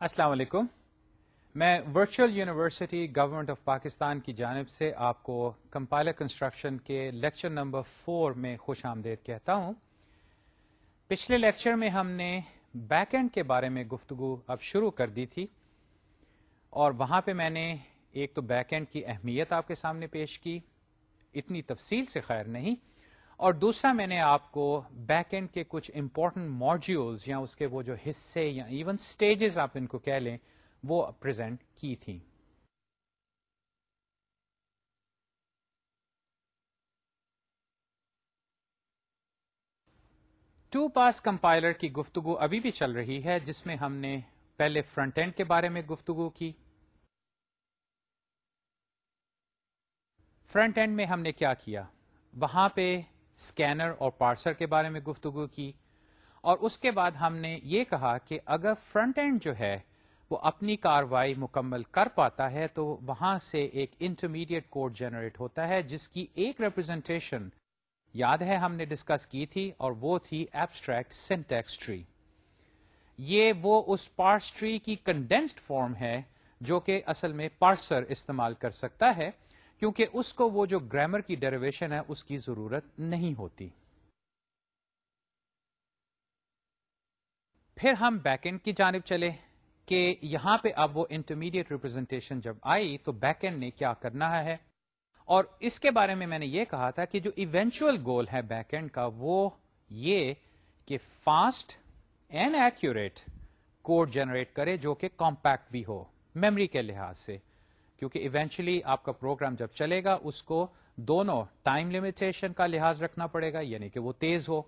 السلام علیکم۔ میں virtual university government of Pakistan کی جانب سے آپ کو کمپائلر کنسٹرکشن کے لیکچر نمبر فور میں خوش آمدید کہتا ہوں۔ پچھلے لیکچر میں ہم نے بیک اینڈ کے بارے میں گفتگو اب شروع کر دی تھی اور وہاں پہ میں نے ایک تو بیک اینڈ کی اہمیت آپ کے سامنے پیش کی۔ اتنی تفصیل سے خیر نہیں۔ اور دوسرا میں نے آپ کو بیک اینڈ کے کچھ امپورٹنٹ ماڈیولز یا اس کے وہ جو حصے یا ایون سٹیجز آپ ان کو کہہ لیں، وہ پرزینٹ کی تھی ٹو پاس کمپائلر کی گفتگو ابھی بھی چل رہی ہے، جس میں ہم نے پہلے فرنٹ اینڈ کے بارے میں گفتگو کی۔ فرنٹ اینڈ میں ہم نے کیا کیا؟ وہاں پہ اسکینر اور پارسر کے بارے میں گفتگو کی اور اس کے بعد ہم نے یہ کہا کہ اگر فرنٹ اینڈ جو ہے وہ اپنی کاروائی مکمل کر پاتا ہے تو وہاں سے ایک انٹرمیڈیٹ کوڈ جنریٹ ہوتا ہے، جس کی ایک ریپرزینٹیشن یاد ہے ہم نے ڈسکس کی تھی اور وہ تھی ایبسٹریکٹ سینٹیکس ٹری یہ وہ اس پارس ٹری کی کنڈینسڈ فارم ہے جو کہ اصل میں پارسر استعمال کر سکتا ہے۔ کیونکہ اس کو وہ جو گرامر کی ڈیریویشن ہے، اس کی ضرورت نہیں ہوتی۔ پھر ہم بیک اینڈ کی جانب چلے کہ یہاں پہ اب وہ انٹرمیڈیٹ ریپرزینٹیشن جب آئی تو بیک اینڈ نے کیا کرنا ہے۔ اور اس کے بارے میں میں نے یہ کہا تھا کہ جو ایونچل گول ہے بیک اینڈ کا، وہ یہ کہ fast and accurate code generate کرے جو کہ کمپیکٹ بھی ہو میمری کے لحاظ سے۔ کیونکہ ایونچولی آپ کا پروگرام جب چلے گا، اس کو دونوں ٹائم لمیٹیشن کا لحاظ رکھنا پڑے گا یعنی کہ وہ تیز ہو،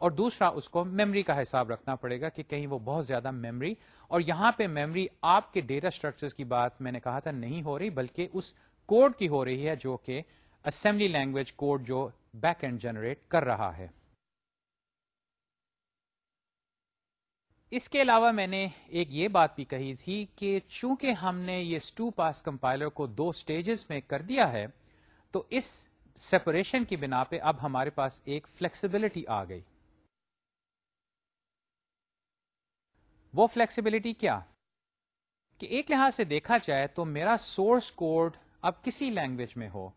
اور دوسرا اس کو میمری کا حساب رکھنا پڑے گا کہ کہیں وہ بہت زیادہ میمری اور یہاں پہ میمری آپ کے ڈیٹا اسٹرکچر کی بات میں نے کہا تھا نہیں ہو رہی، بلکہ اس کوڈ کی ہو رہی ہے جو کہ اسمبلی لینگویج کوڈ جو بیک اینڈ جنریٹ کر رہا ہے۔ اس کے علاوہ میں نے ایک یہ بات بھی کہی تھی کہ چونکہ ہم نے یہ اسٹو پاس کمپائلر کو دو سٹیجز میں کر دیا ہے، تو اس سیپریشن کی بنا پہ اب ہمارے پاس ایک فلیکسیبلٹی آ گئی۔ وہ فلیکسیبلٹی کیا؟ کہ ایک لحاظ سے دیکھا جائے تو میرا سورس کوڈ اب کسی لینگویج میں ہو۔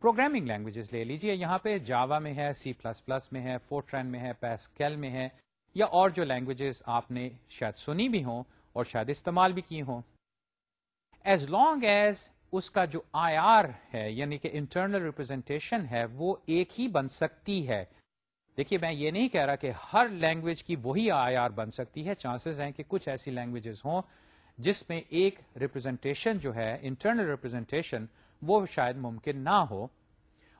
پروگرامنگ لینگویجز لے لیجیے، یہاں پہ جاوا میں ہے، سی پلس پلس میں ہے، فورٹرین میں ہے، پیسکیل میں ہے۔ یا اور جو لینگویجز آپ نے شاید سنی بھی ہوں اور شاید استعمال بھی کی ہوں۔ ایز لانگ ایز اس کا جو آئی آر ہے یعنی کہ انٹرنل ریپرزینٹیشن ہے، وہ ایک ہی بن سکتی ہے۔ دیکھیے، میں یہ نہیں کہہ رہا کہ ہر لینگویج کی وہی آئی آر بن سکتی ہے۔ چانسز ہیں کہ کچھ ایسی لینگویجز ہوں جس میں ایک ریپرزینٹیشن جو ہے انٹرنل ریپرزینٹیشن وہ شاید ممکن نہ ہو۔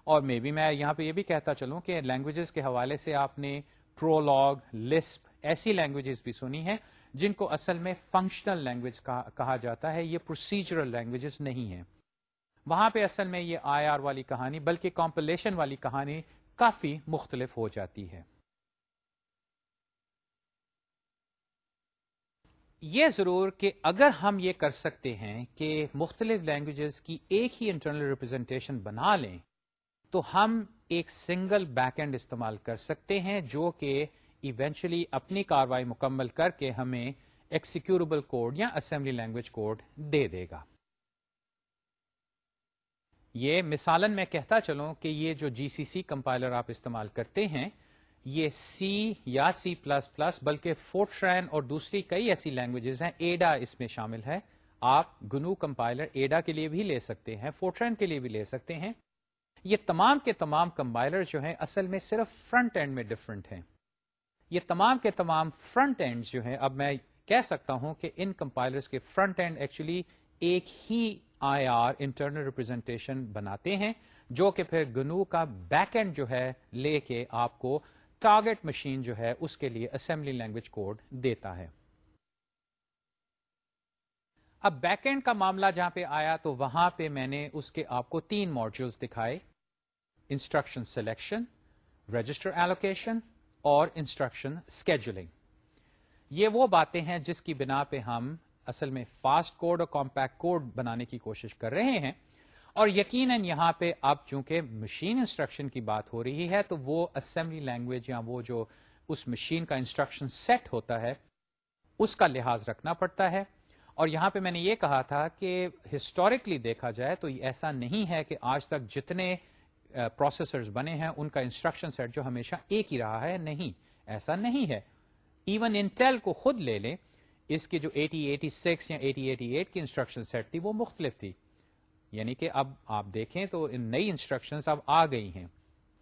اور مے بی میں یہاں پہ یہ بھی کہتا چلوں کہ لینگویجز کے حوالے سے آپ نے پرولگ لسپ، ایسی لینگویجز بھی سنی ہیں جن کو اصل میں فنکشنل لینگویج کہا جاتا ہے، یہ پروسیجرل لینگویجز نہیں ہیں۔ وہاں پہ اصل میں یہ آئی آر والی کہانی بلکہ کمپلیشن والی کہانی کافی مختلف ہو جاتی ہے۔ یہ ضرور کہ اگر ہم یہ کر سکتے ہیں کہ مختلف لینگویجز کی ایک ہی انٹرنل ریپرزینٹیشن بنا لیں، تو ہم ایک سنگل بیک اینڈ استعمال کر سکتے ہیں جو کہ ایونچولی اپنی کاروائی مکمل کر کے ہمیں ایکسیکیوربل کوڈ یا اسمبلی لینگویج کوڈ دے دے گا۔ یہ مثالن میں کہتا چلوں کہ یہ جو جی سی سی کمپائلر آپ استعمال کرتے ہیں، یہ سی یا سی پلس پلس بلکہ فورٹرین اور دوسری کئی ایسی لینگویجز ہیں ایڈا اس میں شامل ہے۔ آپ گنو کمپائلر ایڈا کے لیے بھی لے سکتے ہیں فورٹرین کے لیے بھی لے سکتے ہیں۔ یہ تمام کے تمام کمبائلر جو ہیں اصل میں صرف فرنٹ اینڈ میں ڈفرنٹ ہیں۔ یہ تمام کے تمام فرنٹ اینڈ جو ہیں، اب میں کہہ سکتا ہوں کہ ان کمپائلر کے فرنٹ اینڈ ایکچولی ایک ہی آئی آر انٹرنل ریپرزینٹیشن بناتے ہیں، جو کہ پھر گنو کا بیک اینڈ جو ہے لے کے آپ کو ٹارگیٹ مشین جو ہے اس کے لیے اسمبلی لینگویج کوڈ دیتا ہے۔ اب بیک اینڈ کا معاملہ جہاں پہ آیا تو وہاں پہ میں نے اس کے آپ کو تین ماڈیولس دکھائے۔ انسٹرکشن سلیکشن رجسٹر ایلوکیشن اور انسٹرکشن اسکیجولنگ یہ وہ باتیں ہیں جس کی بنا پہ ہم اصل میں فاسٹ کوڈ اور کمپیکٹ کوڈ بنانے کی کوشش کر رہے ہیں اور یقیناً یہاں پہ اب چونکہ مشین انسٹرکشن کی بات ہو رہی ہے تو وہ اسمبلی لینگویج یا وہ جو اس مشین کا انسٹرکشن سیٹ ہوتا ہے، اس کا لحاظ رکھنا پڑتا ہے۔ اور یہاں پہ میں نے یہ کہا تھا کہ ہسٹوریکلی دیکھا جائے تو ایسا نہیں ہے کہ آج تک جتنے پروسیسرز بنے ہیں، ان کا انسٹرکشن سیٹ جو ہمیشہ ایک ہی رہا ہے، نہیں، ایسا نہیں ہے۔ ایون انٹیل کو خود لے لیں، اس کی جو ایٹی ایٹی سکس یا ایٹی ایٹی ایٹ کی انسٹرکشن سیٹ تھی، وہ مختلف تھی۔ یعنی کہ اب آپ دیکھیں تو ان نئی انسٹرکشن اب آ گئی ہیں۔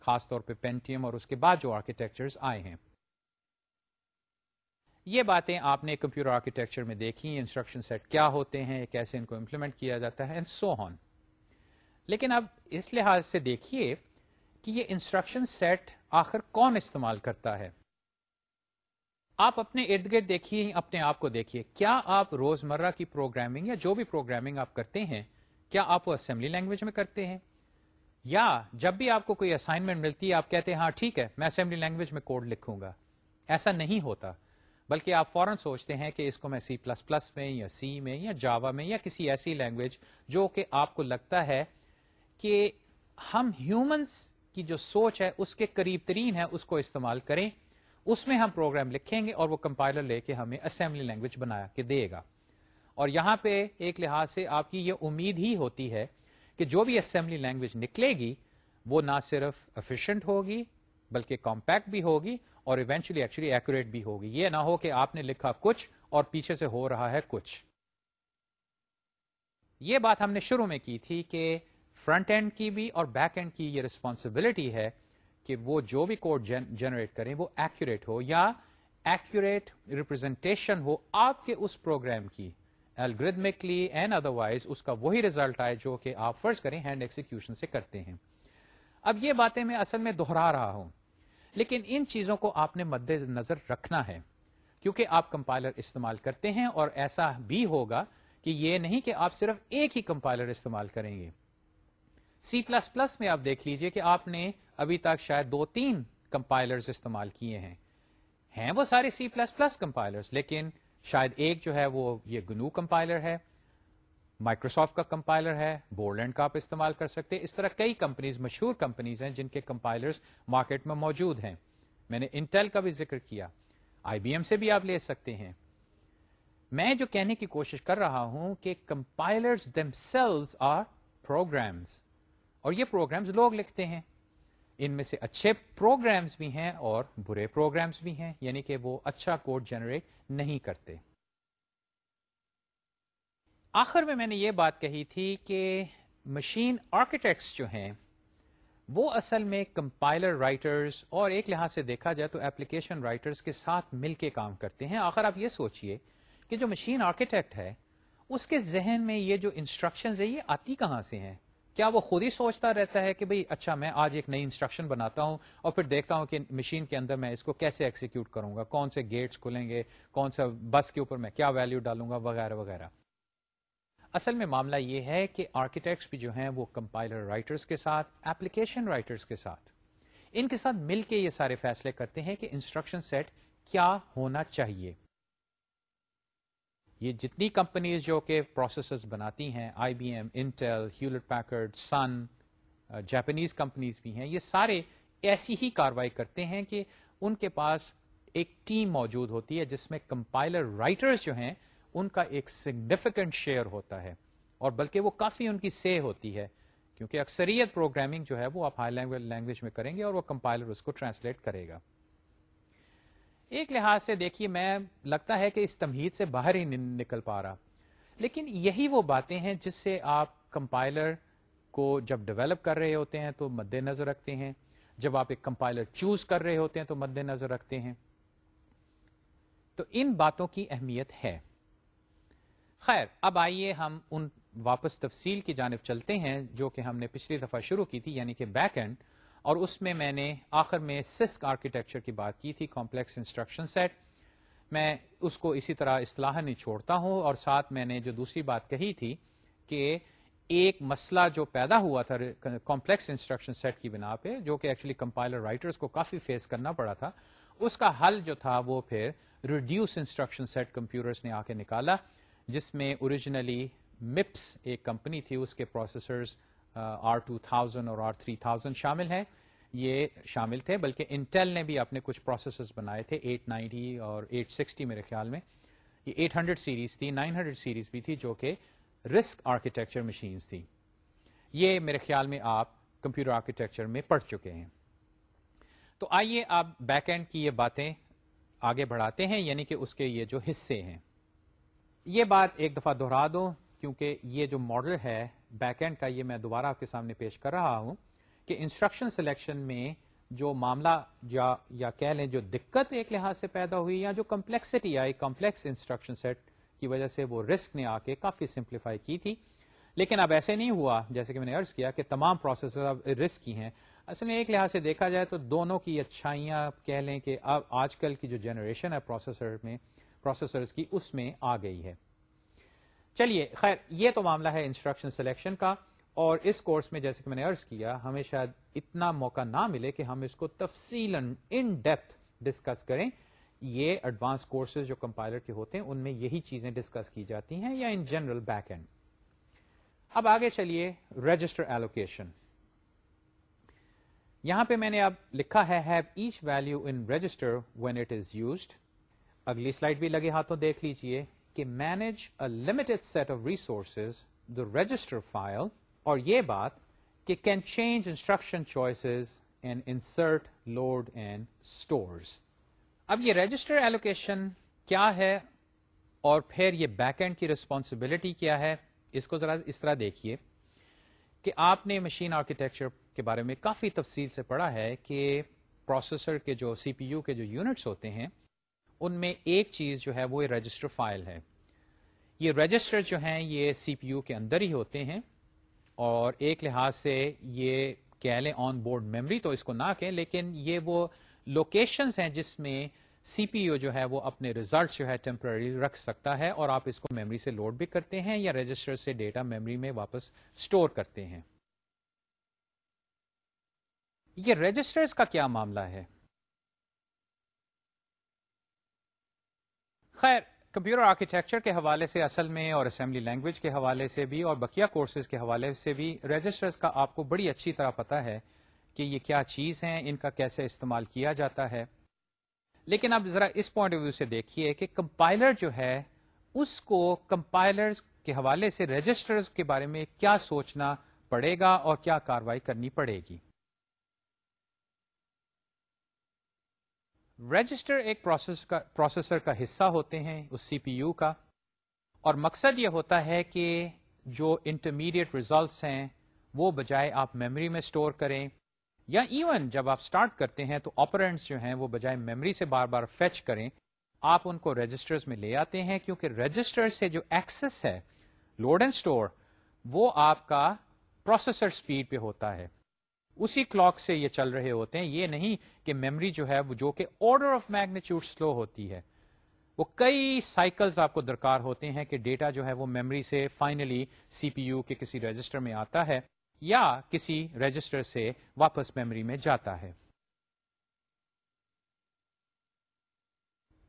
خاص طور پہ پینٹیم اور اس کے بعد جو آرکیٹیکچر آئے ہیں۔ یہ باتیں آپ نے کمپیوٹر آرکیٹیکچر میں دیکھی انسٹرکشن سیٹ کیا ہوتے ہیں، کیسے ان کو امپلیمنٹ کیا جاتا ہے سو ہون لیکن اب اس لحاظ سے دیکھیے کہ یہ انسٹرکشن سیٹ آخر کون استعمال کرتا ہے۔ آپ اپنے ارد گرد دیکھیے، اپنے آپ کو دیکھیے۔ کیا آپ روزمرہ کی پروگرامنگ یا جو بھی پروگرامنگ آپ کرتے ہیں، کیا آپ وہ اسمبلی لینگویج میں کرتے ہیں؟ یا جب بھی آپ کو کوئی اسائنمنٹ ملتی ہے، آپ کہتے ہیں ہاں ٹھیک ہے، میں اسمبلی لینگویج میں کوڈ لکھوں گا۔ ایسا نہیں ہوتا، بلکہ آپ فوراً سوچتے ہیں کہ اس کو میں سی پلس پلس میں یا سی میں یا جاوا میں یا کسی ایسی لینگویج جو کہ آپ کو لگتا ہے کہ ہم ہیومنس کی جو سوچ ہے، اس کے قریب ترین ہے، اس کو استعمال کریں۔ اس میں ہم پروگرام لکھیں گے اور وہ کمپائلر لے کے ہمیں اسمبلی لینگویج بنا کے دے گا۔ اور یہاں پہ ایک لحاظ سے آپ کی یہ امید ہی ہوتی ہے کہ جو بھی اسمبلی لینگویج نکلے گی، وہ نہ صرف افیشینٹ ہوگی، بلکہ کمپیکٹ بھی ہوگی اور ایونچولی ایکچولی ایکوریٹ بھی ہوگی۔ یہ نہ ہو کہ آپ نے لکھا کچھ اور پیچھے سے ہو رہا ہے کچھ۔ یہ بات ہم نے شروع میں کی تھی کہ فرنٹ اینڈ کی بھی اور بیک اینڈ کی یہ ریسپانسبلٹی ہے کہ وہ جو بھی کوڈ جنریٹ کریں وہ ایکوریٹ ہو یا ایکوریٹ ریپرزینٹیشن ہو آپ کے اس پروگرام کی الگریدمکلی اینڈ ادر وائز اس کا وہی ریزلٹ آئے جو کہ آپ فرض کریں ہینڈ ایکسیکیوشن سے کرتے ہیں۔ اب یہ باتیں میں اصل میں دوہرا رہا ہوں، لیکن ان چیزوں کو آپ نے مد نظر رکھنا ہے، کیونکہ آپ کمپائلر استعمال کرتے ہیں اور ایسا بھی ہوگا کہ یہ نہیں کہ آپ صرف ایک ہی کمپائلر استعمال کریں گے۔ سی پلس پلس میں آپ دیکھ لیجیے کہ آپ نے ابھی تک شاید دو تین کمپائلر استعمال کیے ہیں۔ ہیں وہ سارے سی پلس پلس کمپائلر لیکن شاید ایک جو ہے وہ یہ گنو کمپائلر ہے مائکروسافٹ کا کمپائلر ہے بورڈ لینڈ کا آپ استعمال کر سکتے۔ اس طرح کئی کمپنیز، مشہور کمپنیز ہیں جن کے کمپائلرز مارکیٹ میں موجود ہیں۔ میں نے انٹیل کا بھی ذکر کیا۔ آئی بی ایم سے بھی آپ لے سکتے ہیں۔ میں جو کہنے کی کوشش کر رہا ہوں کہ compilers themselves are programs اور یہ پروگرامز لوگ لکھتے ہیں۔ ان میں سے اچھے پروگرامز بھی ہیں اور برے پروگرامز بھی ہیں یعنی کہ وہ اچھا کوڈ جنریٹ نہیں کرتے۔ آخر میں میں نے یہ بات کہی تھی کہ مشین آرکیٹیکٹس جو ہیں، وہ اصل میں کمپائلر رائٹرز اور ایک لحاظ سے دیکھا جائے تو ایپلیکیشن رائٹرز کے ساتھ مل کے کام کرتے ہیں۔ آخر آپ یہ سوچئے کہ جو مشین آرکیٹیکٹ ہے، اس کے ذہن میں یہ جو انسٹرکشن ہے یہ آتی کہاں سے ہیں؟ کیا وہ خود ہی سوچتا رہتا ہے کہ بھئی اچھا میں آج ایک نئی انسٹرکشن بناتا ہوں اور پھر دیکھتا ہوں کہ مشین کے اندر میں اس کو کیسے ایکسیکیوٹ کروں گا؟ کون سے گیٹس کھلیں گے؟ کون سا بس کے اوپر میں کیا ویلو ڈالوں گا؟ وغیرہ وغیرہ۔ اصل میں معاملہ یہ ہے کہ آرکیٹیکٹس بھی جو ہیں وہ کمپائلر رائٹرس کے ساتھ ایپلیکیشن رائٹرس کے ساتھ۔ ان کے ساتھ مل کے یہ سارے فیصلے کرتے ہیں کہ انسٹرکشن سیٹ کیا ہونا چاہیے۔ یہ جتنی کمپنیز جو کہ پروسیسرز بناتی ہیں I B M Intel Hewlett Packard Sun Japanese companies بھی ہیں، یہ سارے ایسی ہی کاروائی کرتے ہیں کہ ان کے پاس ایک ٹیم موجود ہوتی ہے جس میں کمپائلر رائٹرز جو ہیں، ان کا ایک سگنیفیکنٹ شیئر ہوتا ہے۔ اور بلکہ وہ کافی ان کی سے ہوتی ہے، کیونکہ اکثریت پروگرامنگ جو ہے وہ آپ ہائی لینگویج میں کریں گے اور وہ کمپائلر اس کو ٹرانسلیٹ کرے گا۔ ایک لحاظ سے دیکھیے، میں لگتا ہے کہ اس تمہید سے باہر ہی نکل پا رہا۔ لیکن یہی وہ باتیں ہیں جس سے آپ کمپائلر کو جب ڈیولپ کر رہے ہوتے ہیں تو مد نظر رکھتے ہیں۔ جب آپ ایک کمپائلر چوز کر رہے ہوتے ہیں تو مد نظر رکھتے ہیں۔ تو ان باتوں کی اہمیت ہے۔ خیر، اب آئیے ہم ان واپس تفصیل کی جانب چلتے ہیں، جو کہ ہم نے پچھلی دفعہ شروع کی تھی یعنی کہ بیک اینڈ اور اس میں میں نے آخر میں سسک آرکیٹیکچر کی بات کی تھی، کمپلیکس انسٹرکشن سیٹ۔ میں اس کو اسی طرح اصلاح نہیں چھوڑتا ہوں اور ساتھ میں نے جو دوسری بات کہی تھی کہ ایک مسئلہ جو پیدا ہوا تھا کمپلیکس انسٹرکشن سیٹ کی بنا پہ، جو کہ ایکچولی کمپائلر رائٹرز کو کافی فیس کرنا پڑا تھا، اس کا حل جو تھا وہ پھر ریڈیوس انسٹرکشن سیٹ کمپیوٹرز نے آ کے نکالا، جس میں اوریجنلی مپس ایک کمپنی تھی، اس کے پروسیسرز آر ٹو تھاؤزینڈ اور آر تھری تھاؤزینڈ شامل ہیں۔ یہ شامل تھے، بلکہ انٹیل نے بھی اپنے کچھ پروسیسرز بنائے تھے، ایٹ نائنٹی اور ایٹ سکسٹی میرے خیال میں۔ یہ ایٹ ہنڈریڈ سیریز تھی، نائن ہنڈریڈ سیریز بھی تھی، جو کہ رسک آرکیٹیکچر مشینز تھی یہ میرے خیال میں آپ کمپیوٹر آرکیٹیکچر میں پڑھ چکے ہیں۔ تو آئیے آپ بیک اینڈ کی یہ باتیں آگے بڑھاتے ہیں یعنی کہ اس کے یہ جو حصے ہیں۔ یہ بات ایک دفعہ دوہرا دو، کیونکہ یہ جو ماڈل ہے بیک اینڈ کا یہ میں دوبارہ آپ کے سامنے پیش کر رہا ہوں کہ انسٹرکشن سلیکشن میں جو معاملہ یا یا کہہ لیں جو دقت ایک لحاظ سے پیدا ہوئی یا جو کمپلیکسٹی آئی کمپلیکس انسٹرکشن سیٹ کی وجہ سے وہ رسک نے آ کے کافی سمپلیفائی کی تھی۔ لیکن اب ایسے نہیں ہوا، جیسے کہ میں نے ارض کیا کہ تمام پروسیسر اب رسک کی ہیں۔ اصل میں ایک لحاظ سے دیکھا جائے تو دونوں کی اچھائیاں کہہ لیں کہ اب آج کل کی جو جنریشن ہے پروسیسر میں پروسیسر کی اس میں آ گئی ہے۔ چلیے، خیر، یہ تو معاملہ ہے انسٹرکشن سلیکشن کا، اور اس کورس میں جیسے کہ میں نے ارض کیا، ہمیں شاید اتنا موقع نہ ملے کہ ہم اس کو تفصیل ان ڈیپتھ ڈسکس کریں۔ یہ ایڈوانس کورسز جو کمپائلر کے ہوتے ہیں، ان میں یہی چیزیں ڈسکس کی جاتی ہیں، یا ان جنرل بیک اینڈ اب آگے چلیے رجسٹر ایلوکیشن یہاں پہ میں نے اب لکھا ہے have each value in register when it is used اگلی سلائڈ بھی لگے ہاتھوں، دیکھ لیجیے۔ کہ manage a limited set of resources the register file اور یہ بات کہ can change instruction choices and insert load and stores اب یہ رجسٹر ایلوکیشن کیا ہے اور پھر یہ بیک اینڈ کی ریسپانسبلٹی کیا ہے؟ اس کو ذرا اس طرح دیکھیے کہ آپ نے مشین آرکیٹیکچر کے بارے میں کافی تفصیل سے پڑھا ہے کہ پروسیسر کے جو سی پی یو کے جو یونٹس ہوتے ہیں ان میں ایک چیز جو ہے وہ رجسٹر فائل ہے۔ یہ رجسٹر جو ہیں یہ سی پی یو کے اندر ہی ہوتے ہیں اور ایک لحاظ سے یہ کہہ لیں آن بورڈ میموری تو اس کو نہ کہیں، لیکن یہ وہ لوکیشنز ہیں جس میں سی پی یو جو ہے وہ اپنے ریزلٹ جو ہے ٹیمپرری رکھ سکتا ہے اور آپ اس کو میموری سے لوڈ بھی کرتے ہیں یا رجسٹر سے ڈیٹا میموری میں واپس اسٹور کرتے ہیں۔ یہ رجسٹرز کا کیا معاملہ ہے؟ خیر، کمپیوٹر آرکیٹیکچر کے حوالے سے اصل میں اور اسمبلی لینگویج کے حوالے سے بھی اور بکیا کورسز کے حوالے سے بھی رجسٹرز کا آپ کو بڑی اچھی طرح پتا ہے کہ یہ کیا چیز ہیں، ان کا کیسے استعمال کیا جاتا ہے۔ لیکن اب ذرا اس پوائنٹ آف ویو سے دیکھیے کہ کمپائلر جو ہے، اس کو کمپائلر کے حوالے سے رجسٹر کے بارے میں کیا سوچنا پڑے گا اور کیا کاروائی کرنی پڑے گی۔ رجسٹر ایک پروسیسر کا حصہ ہوتے ہیں اس سی پی یو کا۔ اور مقصد یہ ہوتا ہے کہ جو انٹرمیڈیٹ ریزلٹس ہیں، وہ بجائے آپ میموری میں اسٹور کریں۔ یا ایون جب آپ اسٹارٹ کرتے ہیں تو آپرینٹس جو ہیں، وہ بجائے میموری سے بار بار فیچ کریں۔ آپ ان کو رجسٹر میں لے آتے ہیں، کیونکہ رجسٹر سے جو ایکسس ہے لوڈ اینڈ اسٹور وہ آپ کا پروسیسر اسپیڈ پہ ہوتا ہے۔ اسی کلاک سے یہ چل رہے ہوتے ہیں۔ یہ نہیں کہ میموری جو ہے جو کہ آرڈر آف میگنیچیوڈ سلو ہوتی ہے۔ وہ کئی سائیکلز آپ کو درکار ہوتے ہیں کہ ڈیٹا جو ہے وہ میموری سے فائنلی سی پی یو کے کسی رجسٹر میں آتا ہے یا کسی رجسٹر سے واپس میموری میں جاتا ہے۔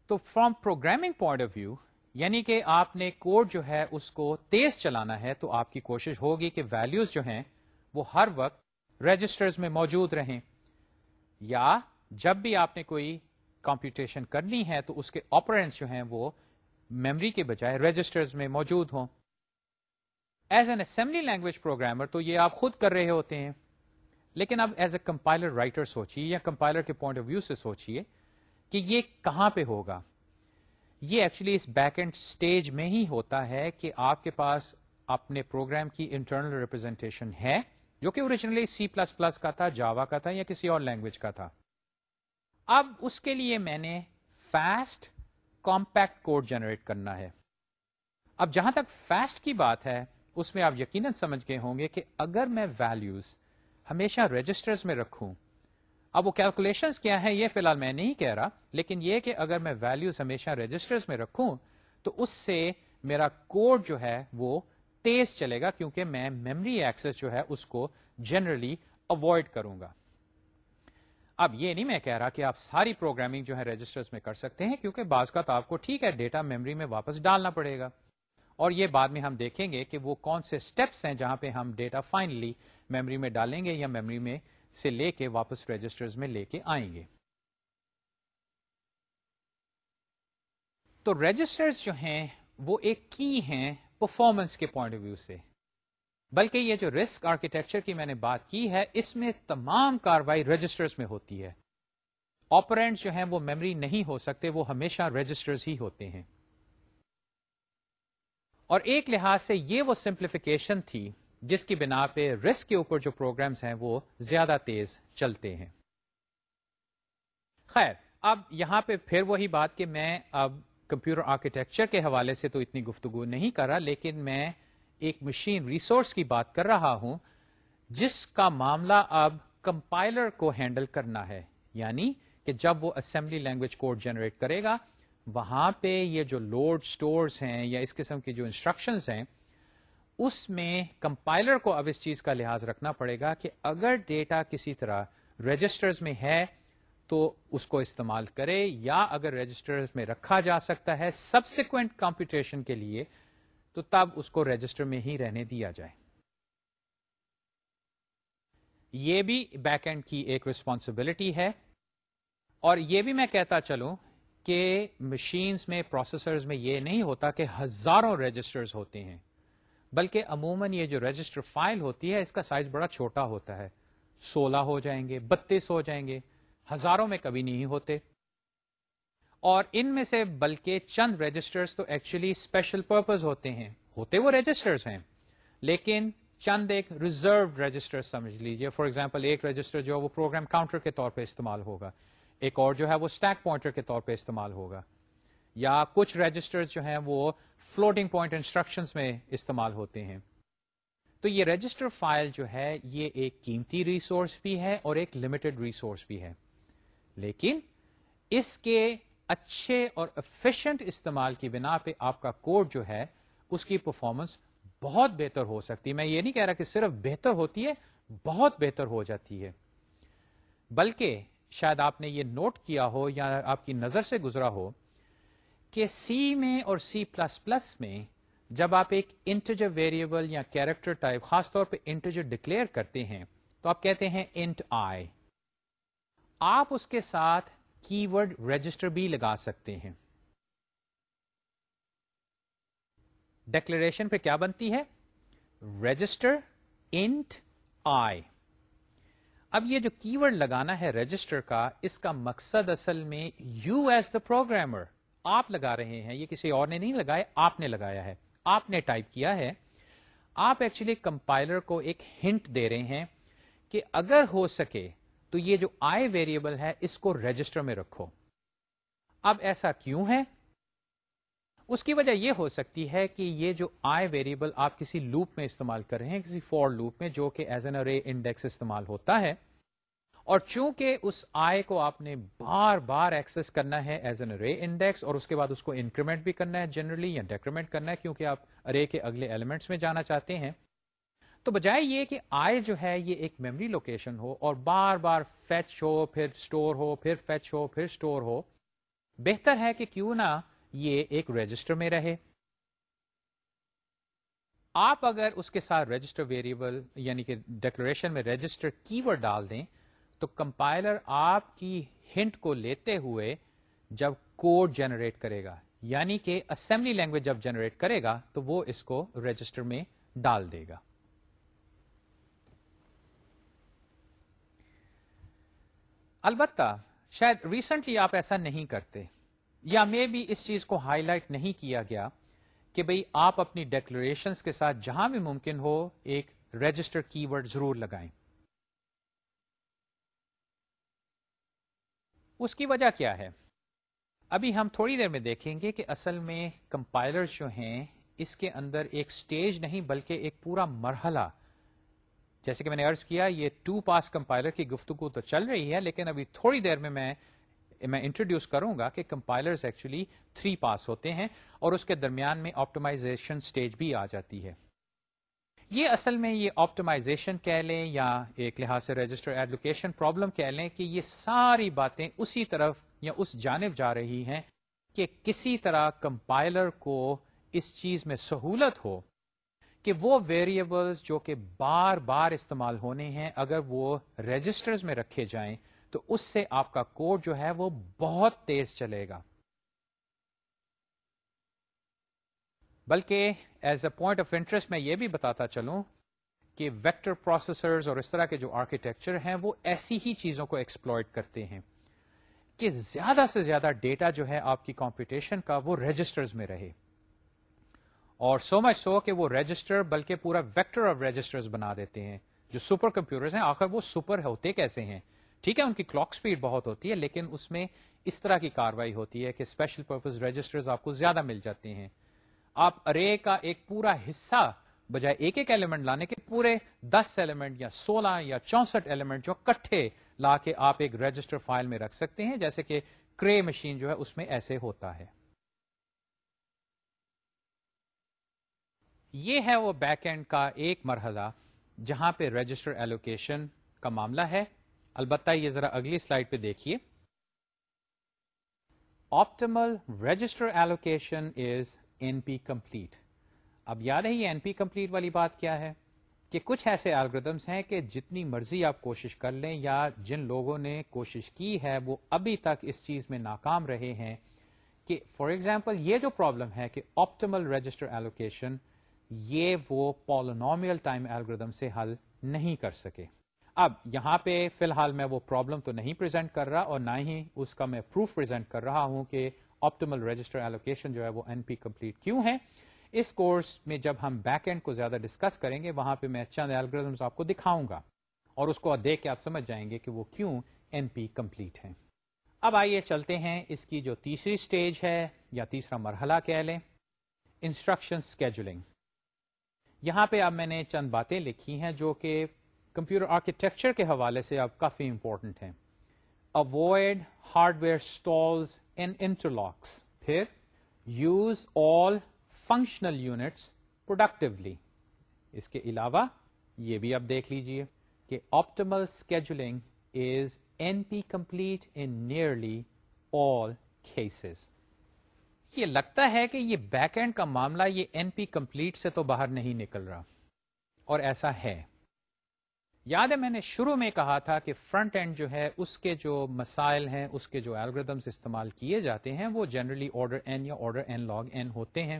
تو from programming point of view یعنی کہ آپ نے کوڈ جو ہے اس کو تیز چلانا ہے تو آپ کی کوشش ہوگی کہ ویلوز جو ہیں وہ ہر وقت رجسٹرز میں موجود رہیں۔ یا جب بھی آپ نے کوئی کمپیوٹیشن کرنی ہے تو اس کے آپرینٹس جو ہیں وہ میموری کے بجائے رجسٹرز میں موجود ہوں۔ As an assembly language programmer تو یہ آپ خود کر رہے ہوتے ہیں۔ لیکن اب ایز اے کمپائلر رائٹر سوچیے یا کمپائلر کے پوائنٹ آف ویو سے سوچیے کہ یہ کہاں پہ ہوگا۔ یہ ایکچولی اس بیک اینڈ اسٹیج میں ہی ہوتا ہے کہ آپ کے پاس اپنے پروگرام کی انٹرنل ریپرزینٹیشن ہے۔ جو کہ اوریجنلی سی پلس پلس کا تھا جاوا کا تھا یا کسی اور لینگویج کا تھا. اب اس کے لیے میں نے فاسٹ کمپیکٹ کوڈ جنریٹ کرنا ہے. اب جہاں تک فاسٹ کی بات ہے، اس میں آپ یقیناً سمجھ گئے ہوں گے کہ اگر میں ویلوز ہمیشہ رجسٹرز میں رکھوں، اب وہ کیلکولیشن کیا ہے یہ فی الحال میں نہیں کہہ رہا، لیکن یہ کہ اگر میں ویلوز ہمیشہ رجسٹرز میں رکھوں، تو اس سے میرا کوڈ جو ہے وہ تیز چلے گا کیونکہ میں میمری ایکسس جو ہے اس کو جنرلی اوائڈ کروں گا۔ اب یہ نہیں میں کہہ رہا کہ آپ ساری پروگرامنگ جو ہے رجسٹرز میں کر سکتے ہیں کیونکہ بعض کا تو آپ کو ٹھیک ہے ڈیٹا میموری میں واپس ڈالنا پڑے گا۔ اور یہ بعد میں ہم دیکھیں گے کہ وہ کون سے سٹیپس ہیں جہاں پہ ہم ڈیٹا فائنلی میموری میں ڈالیں گے یا میموری میں سے لے کے واپس رجسٹر میں لے کے آئیں گے۔ تو رجسٹرز جو ہیں وہ ایک کی ہیں پرفارمنس کے پوائنٹ آف ویو سے۔ بلکہ یہ جو رسک آرکیٹیکچر کی میں نے بات کی ہے، اس میں تمام کاروائی رجسٹرز میں ہوتی ہے۔ آپرینٹ جو ہیں وہ میموری نہیں ہو سکتے، وہ ہمیشہ رجسٹرز ہی ہوتے ہیں۔ اور ایک لحاظ سے یہ وہ سمپلیفیکیشن تھی، جس کی بنا پہ رسک کے اوپر جو پروگرامز ہیں وہ زیادہ تیز چلتے ہیں۔ خیر، اب یہاں پہ پھر وہی بات کہ میں اب کمپیوٹر آرکیٹیکچر کے حوالے سے تو اتنی گفتگو نہیں کر رہا لیکن میں ایک مشین ریسورس کی بات کر رہا ہوں، جس کا معاملہ اب کمپائلر کو ہینڈل کرنا ہے۔ یعنی کہ جب وہ اسمبلی لینگویج کوڈ جنریٹ کرے گا، وہاں پہ یہ جو لوڈ سٹورز ہیں یا اس قسم کی جو انسٹرکشنز ہیں، اس میں کمپائلر کو اب اس چیز کا لحاظ رکھنا پڑے گا کہ اگر ڈیٹا کسی طرح رجسٹرز میں ہے تو اس کو استعمال کرے یا اگر رجسٹرز میں رکھا جا سکتا ہے سبسیکوینٹ کمپیوٹیشن کے لیے، تو تب اس کو رجسٹر میں ہی رہنے دیا جائے۔ یہ بھی بیک اینڈ کی ایک ریسپانسبلٹی ہے۔ اور یہ بھی میں کہتا چلوں کہ مشینز میں پروسیسرز میں یہ نہیں ہوتا کہ ہزاروں رجسٹرز ہوتے ہیں، بلکہ عموماً یہ جو رجسٹر فائل ہوتی ہے، اس کا سائز بڑا چھوٹا ہوتا ہے۔ سولہ ہو جائیں گے، بتیس ہو جائیں گے۔ ہزاروں میں کبھی نہیں ہوتے۔ اور ان میں سے بلکہ چند رجسٹرز تو ایکچولی اسپیشل پرپز ہوتے ہیں۔ ہوتے وہ رجسٹرز ہیں، لیکن چند ایک ریزرو رجسٹر سمجھ لیجیے فار ایگزامپل ایک رجسٹر جو ہے وہ پروگرام کاؤنٹر کے طور پہ استعمال ہوگا۔ ایک اور جو ہے وہ اسٹیک پوائنٹر کے طور پہ استعمال ہوگا۔ یا کچھ رجسٹر جو ہیں وہ فلوٹنگ پوائنٹ انسٹرکشن میں استعمال ہوتے ہیں۔ تو یہ رجسٹر فائل جو ہے، یہ ایک قیمتی ریسورس بھی ہے اور ایک لمیٹڈ ریسورس بھی ہے۔ لیکن اس کے اچھے اور افیشنٹ استعمال کی بنا پہ آپ کا کوڈ جو ہے، اس کی پرفارمنس بہت بہتر ہو سکتی۔ میں یہ نہیں کہہ رہا کہ صرف بہتر ہوتی ہے، بہت بہتر ہو جاتی ہے۔ بلکہ شاید آپ نے یہ نوٹ کیا ہو یا آپ کی نظر سے گزرا ہو کہ سی میں اور سی پلس پلس میں جب آپ ایک انٹرجر ویریبل یا کیریکٹر ٹائپ خاص طور پہ انٹرجر ڈکلیئر کرتے ہیں، تو آپ کہتے ہیں انٹ آئی آپ اس کے ساتھ کی ورڈ رجسٹر بھی لگا سکتے ہیں۔ ڈکلریشن پہ کیا بنتی ہے؟ رجسٹر انٹ آئی اب یہ جو کی ورڈ لگانا ہے رجسٹر کا، اس کا مقصد اصل میں یو ایز دا پروگرامر آپ لگا رہے ہیں۔ یہ کسی اور نے نہیں لگایا آپ نے لگایا ہے۔ آپ نے ٹائپ کیا ہے۔ آپ ایکچولی کمپائلر کو ایک ہنٹ دے رہے ہیں کہ اگر ہو سکے تو یہ جو آئی ویریبل ہے، اس کو رجسٹر میں رکھو۔ اب ایسا کیوں ہے؟ اس کی وجہ یہ ہو سکتی ہے کہ یہ جو آئی ویریبل آپ کسی لوپ میں استعمال کر رہے ہیں، کسی فور لوپ میں، جو کہ ایز این ارے انڈیکس استعمال ہوتا ہے۔ اور چونکہ اس آئے کو آپ نے بار بار ایکسس کرنا ہے ایز این ارے انڈیکس اور اس کے بعد اس کو انکریمنٹ بھی کرنا ہے جنرلی یا ڈیکریمنٹ کرنا ہے، کیونکہ آپ ارے کے اگلے ایلیمنٹس میں جانا چاہتے ہیں تو بجائے یہ کہ آئے جو ہے یہ ایک میموری لوکیشن ہو اور بار بار فیچ ہو، پھر اسٹور ہو، پھر فیچ ہو، پھر اسٹور ہو، بہتر ہے کہ کیوں نہ یہ ایک رجسٹر میں رہے۔ آپ اگر اس کے ساتھ رجسٹر ویریبل یعنی کہ ڈیکلریشن میں رجسٹر کی ورڈ ڈال دیں، تو کمپائلر آپ کی ہنٹ کو لیتے ہوئے جب کوڈ جنریٹ کرے گا یعنی کہ اسمبلی لینگویج جب جنریٹ کرے گا، تو وہ اس کو رجسٹر میں ڈال دے گا۔ البتہ، شاید ریسنٹلی آپ ایسا نہیں کرتے، یا میں بھی اس چیز کو ہائی لائٹ نہیں کیا گیا کہ بھئی آپ اپنی ڈیکلریشن کے ساتھ جہاں بھی ممکن ہو ایک رجسٹر کی ورڈ ضرور لگائیں۔ اس کی وجہ کیا ہے؟ ابھی ہم تھوڑی دیر میں دیکھیں گے کہ اصل میں کمپائلر جو ہیں، اس کے اندر ایک سٹیج نہیں بلکہ ایک پورا مرحلہ جیسے کہ میں نے ارض کیا، یہ ٹو پاس کمپائلر کی گفتگو تو چل رہی ہے، لیکن ابھی تھوڑی دیر میں میں میں انٹروڈیوس کروں گا کہ کمپائلر ایکچولی تھری پاس ہوتے ہیں اور اس کے درمیان میں آپٹمائزیشن سٹیج بھی آ جاتی ہے۔ یہ اصل میں یہ آپٹمائزیشن کہہ لیں یا ایک لحاظ سے رجسٹر ایڈوکیشن پرابلم کہہ لیں کہ یہ ساری باتیں اسی طرف یا اس جانب جا رہی ہیں کہ کسی طرح کمپائلر کو اس چیز میں سہولت ہو کہ وہ ویریبلس جو کہ بار بار استعمال ہونے ہیں، اگر وہ رجسٹرز میں رکھے جائیں، تو اس سے آپ کا کوڈ جو ہے وہ بہت تیز چلے گا۔ بلکہ as a point of interest میں یہ بھی بتاتا چلوں کہ ویکٹر پروسیسرز اور اس طرح کے جو آرکیٹیکچر ہیں، وہ ایسی ہی چیزوں کو ایکسپلوئٹ کرتے ہیں کہ زیادہ سے زیادہ ڈیٹا جو ہے آپ کی کمپٹیشن کا وہ رجسٹرز میں رہے۔ اور سو مچ سو کہ وہ رجسٹر بلکہ پورا ویکٹر آف رجسٹر بنا دیتے ہیں۔ جو سپر کمپیوٹر ہیں، آخر وہ سپر ہوتے کیسے ہیں؟ ٹھیک ہے، ان کی کلاک اسپیڈ بہت ہوتی ہے، لیکن اس میں اس طرح کی کاروائی ہوتی ہے کہ اسپیشل پرپز رجسٹر آپ کو زیادہ مل جاتے ہیں۔ آپ ارے کا ایک پورا حصہ بجائے ایک ایک ایلیمنٹ لانے کے پورے دس ایلیمنٹ یا سولہ یا چونسٹھ ایلیمنٹ جو کٹھے لا کے آپ ایک رجسٹر فائل میں رکھ سکتے ہیں، جیسے کہ کرے مشین جو ہے، اس میں ایسے ہوتا ہے۔ یہ ہے وہ بیک اینڈ کا ایک مرحلہ جہاں پہ رجسٹر ایلوکیشن کا معاملہ ہے۔ البتہ یہ ذرا اگلی سلائڈ پہ دیکھیے۔ Optimal register allocation is N P complete اب یاد ہے یہ این پی کمپلیٹ والی بات کیا ہے؟ کہ کچھ ایسے الگریدمس ہیں کہ جتنی مرضی آپ کوشش کر لیں یا جن لوگوں نے کوشش کی ہے وہ ابھی تک اس چیز میں ناکام رہے ہیں کہ فار ایگزامپل یہ جو پرابلم ہے کہ آپٹیمل رجسٹر ایلوکیشن یہ وہ پولونومیل ٹائم ایلگردم سے حل نہیں کر سکے۔ اب یہاں پہ فی الحال میں وہ پرابلم تو نہیں پرزینٹ کر رہا اور نہ ہی اس کا میں پروف پرزینٹ کر رہا ہوں کہ آپٹیمل رجسٹر ایلوکیشن جو ہے وہ این پی کمپلیٹ کیوں ہے۔ اس کورس میں جب ہم بیک اینڈ کو زیادہ ڈسکس کریں گے، وہاں پہ میں چند ایلگردمس آپ کو دکھاؤں گا اور اس کو دیکھ کے آپ سمجھ جائیں گے کہ وہ کیوں این پی کمپلیٹ ہے اب آئیے چلتے ہیں اس کی جو تیسری سٹیج ہے یا تیسرا مرحلہ کہہ لیں۔ انسٹرکشن اسکیجولنگ یہاں پہ اب میں نے چند باتیں لکھی ہیں جو کہ کمپیوٹر آرکیٹیکچر کے حوالے سے اب کافی امپورٹنٹ ہیں۔ Avoid hardware stalls and interlocks پھر use all functional units productively اس کے علاوہ یہ بھی اب دیکھ لیجیے کہ optimal scheduling is N P complete in nearly all cases یہ لگتا ہے کہ یہ بیک اینڈ کا معاملہ یہ این پی کمپلیٹ سے تو باہر نہیں نکل رہا۔ اور ایسا ہے۔ یاد ہے میں نے شروع میں کہا تھا کہ فرنٹ اینڈ جو ہے، اس کے جو مسائل ہیں، اس کے جو الگریدمس استعمال کیے جاتے ہیں، وہ جنرلی آرڈر این یا آرڈر این لاگ این ہوتے ہیں۔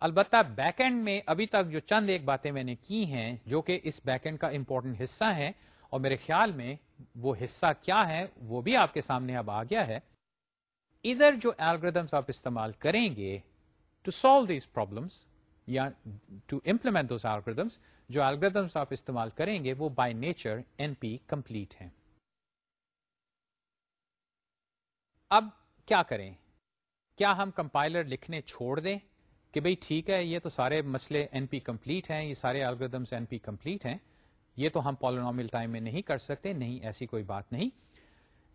البتہ بیک اینڈ میں ابھی تک جو چند ایک باتیں میں نے کی ہیں، جو کہ اس بیک اینڈ کا امپورٹنٹ حصہ ہے اور میرے خیال میں وہ حصہ کیا ہے، وہ بھی آپ کے سامنے اب آ گیا ہے۔ ادھر جو الگریدمس آپ استعمال کریں گے ٹو سالو دیز پرابلمس یا ٹو امپلیمنٹ دوز الگریدمس جو الگریدمس آپ استعمال کریں گے وہ by nature N P complete ہیں۔ اب کیا کریں؟ کیا ہم کمپائلر لکھنے چھوڑ دیں کہ بھئی ٹھیک ہے، یہ تو سارے مسئلے این پی کمپلیٹ ہیں، یہ سارے الگریدمس این پی کمپلیٹ ہیں، یہ تو ہم پالونومل ٹائم میں نہیں کر سکتے، نہیں، ایسی کوئی بات نہیں۔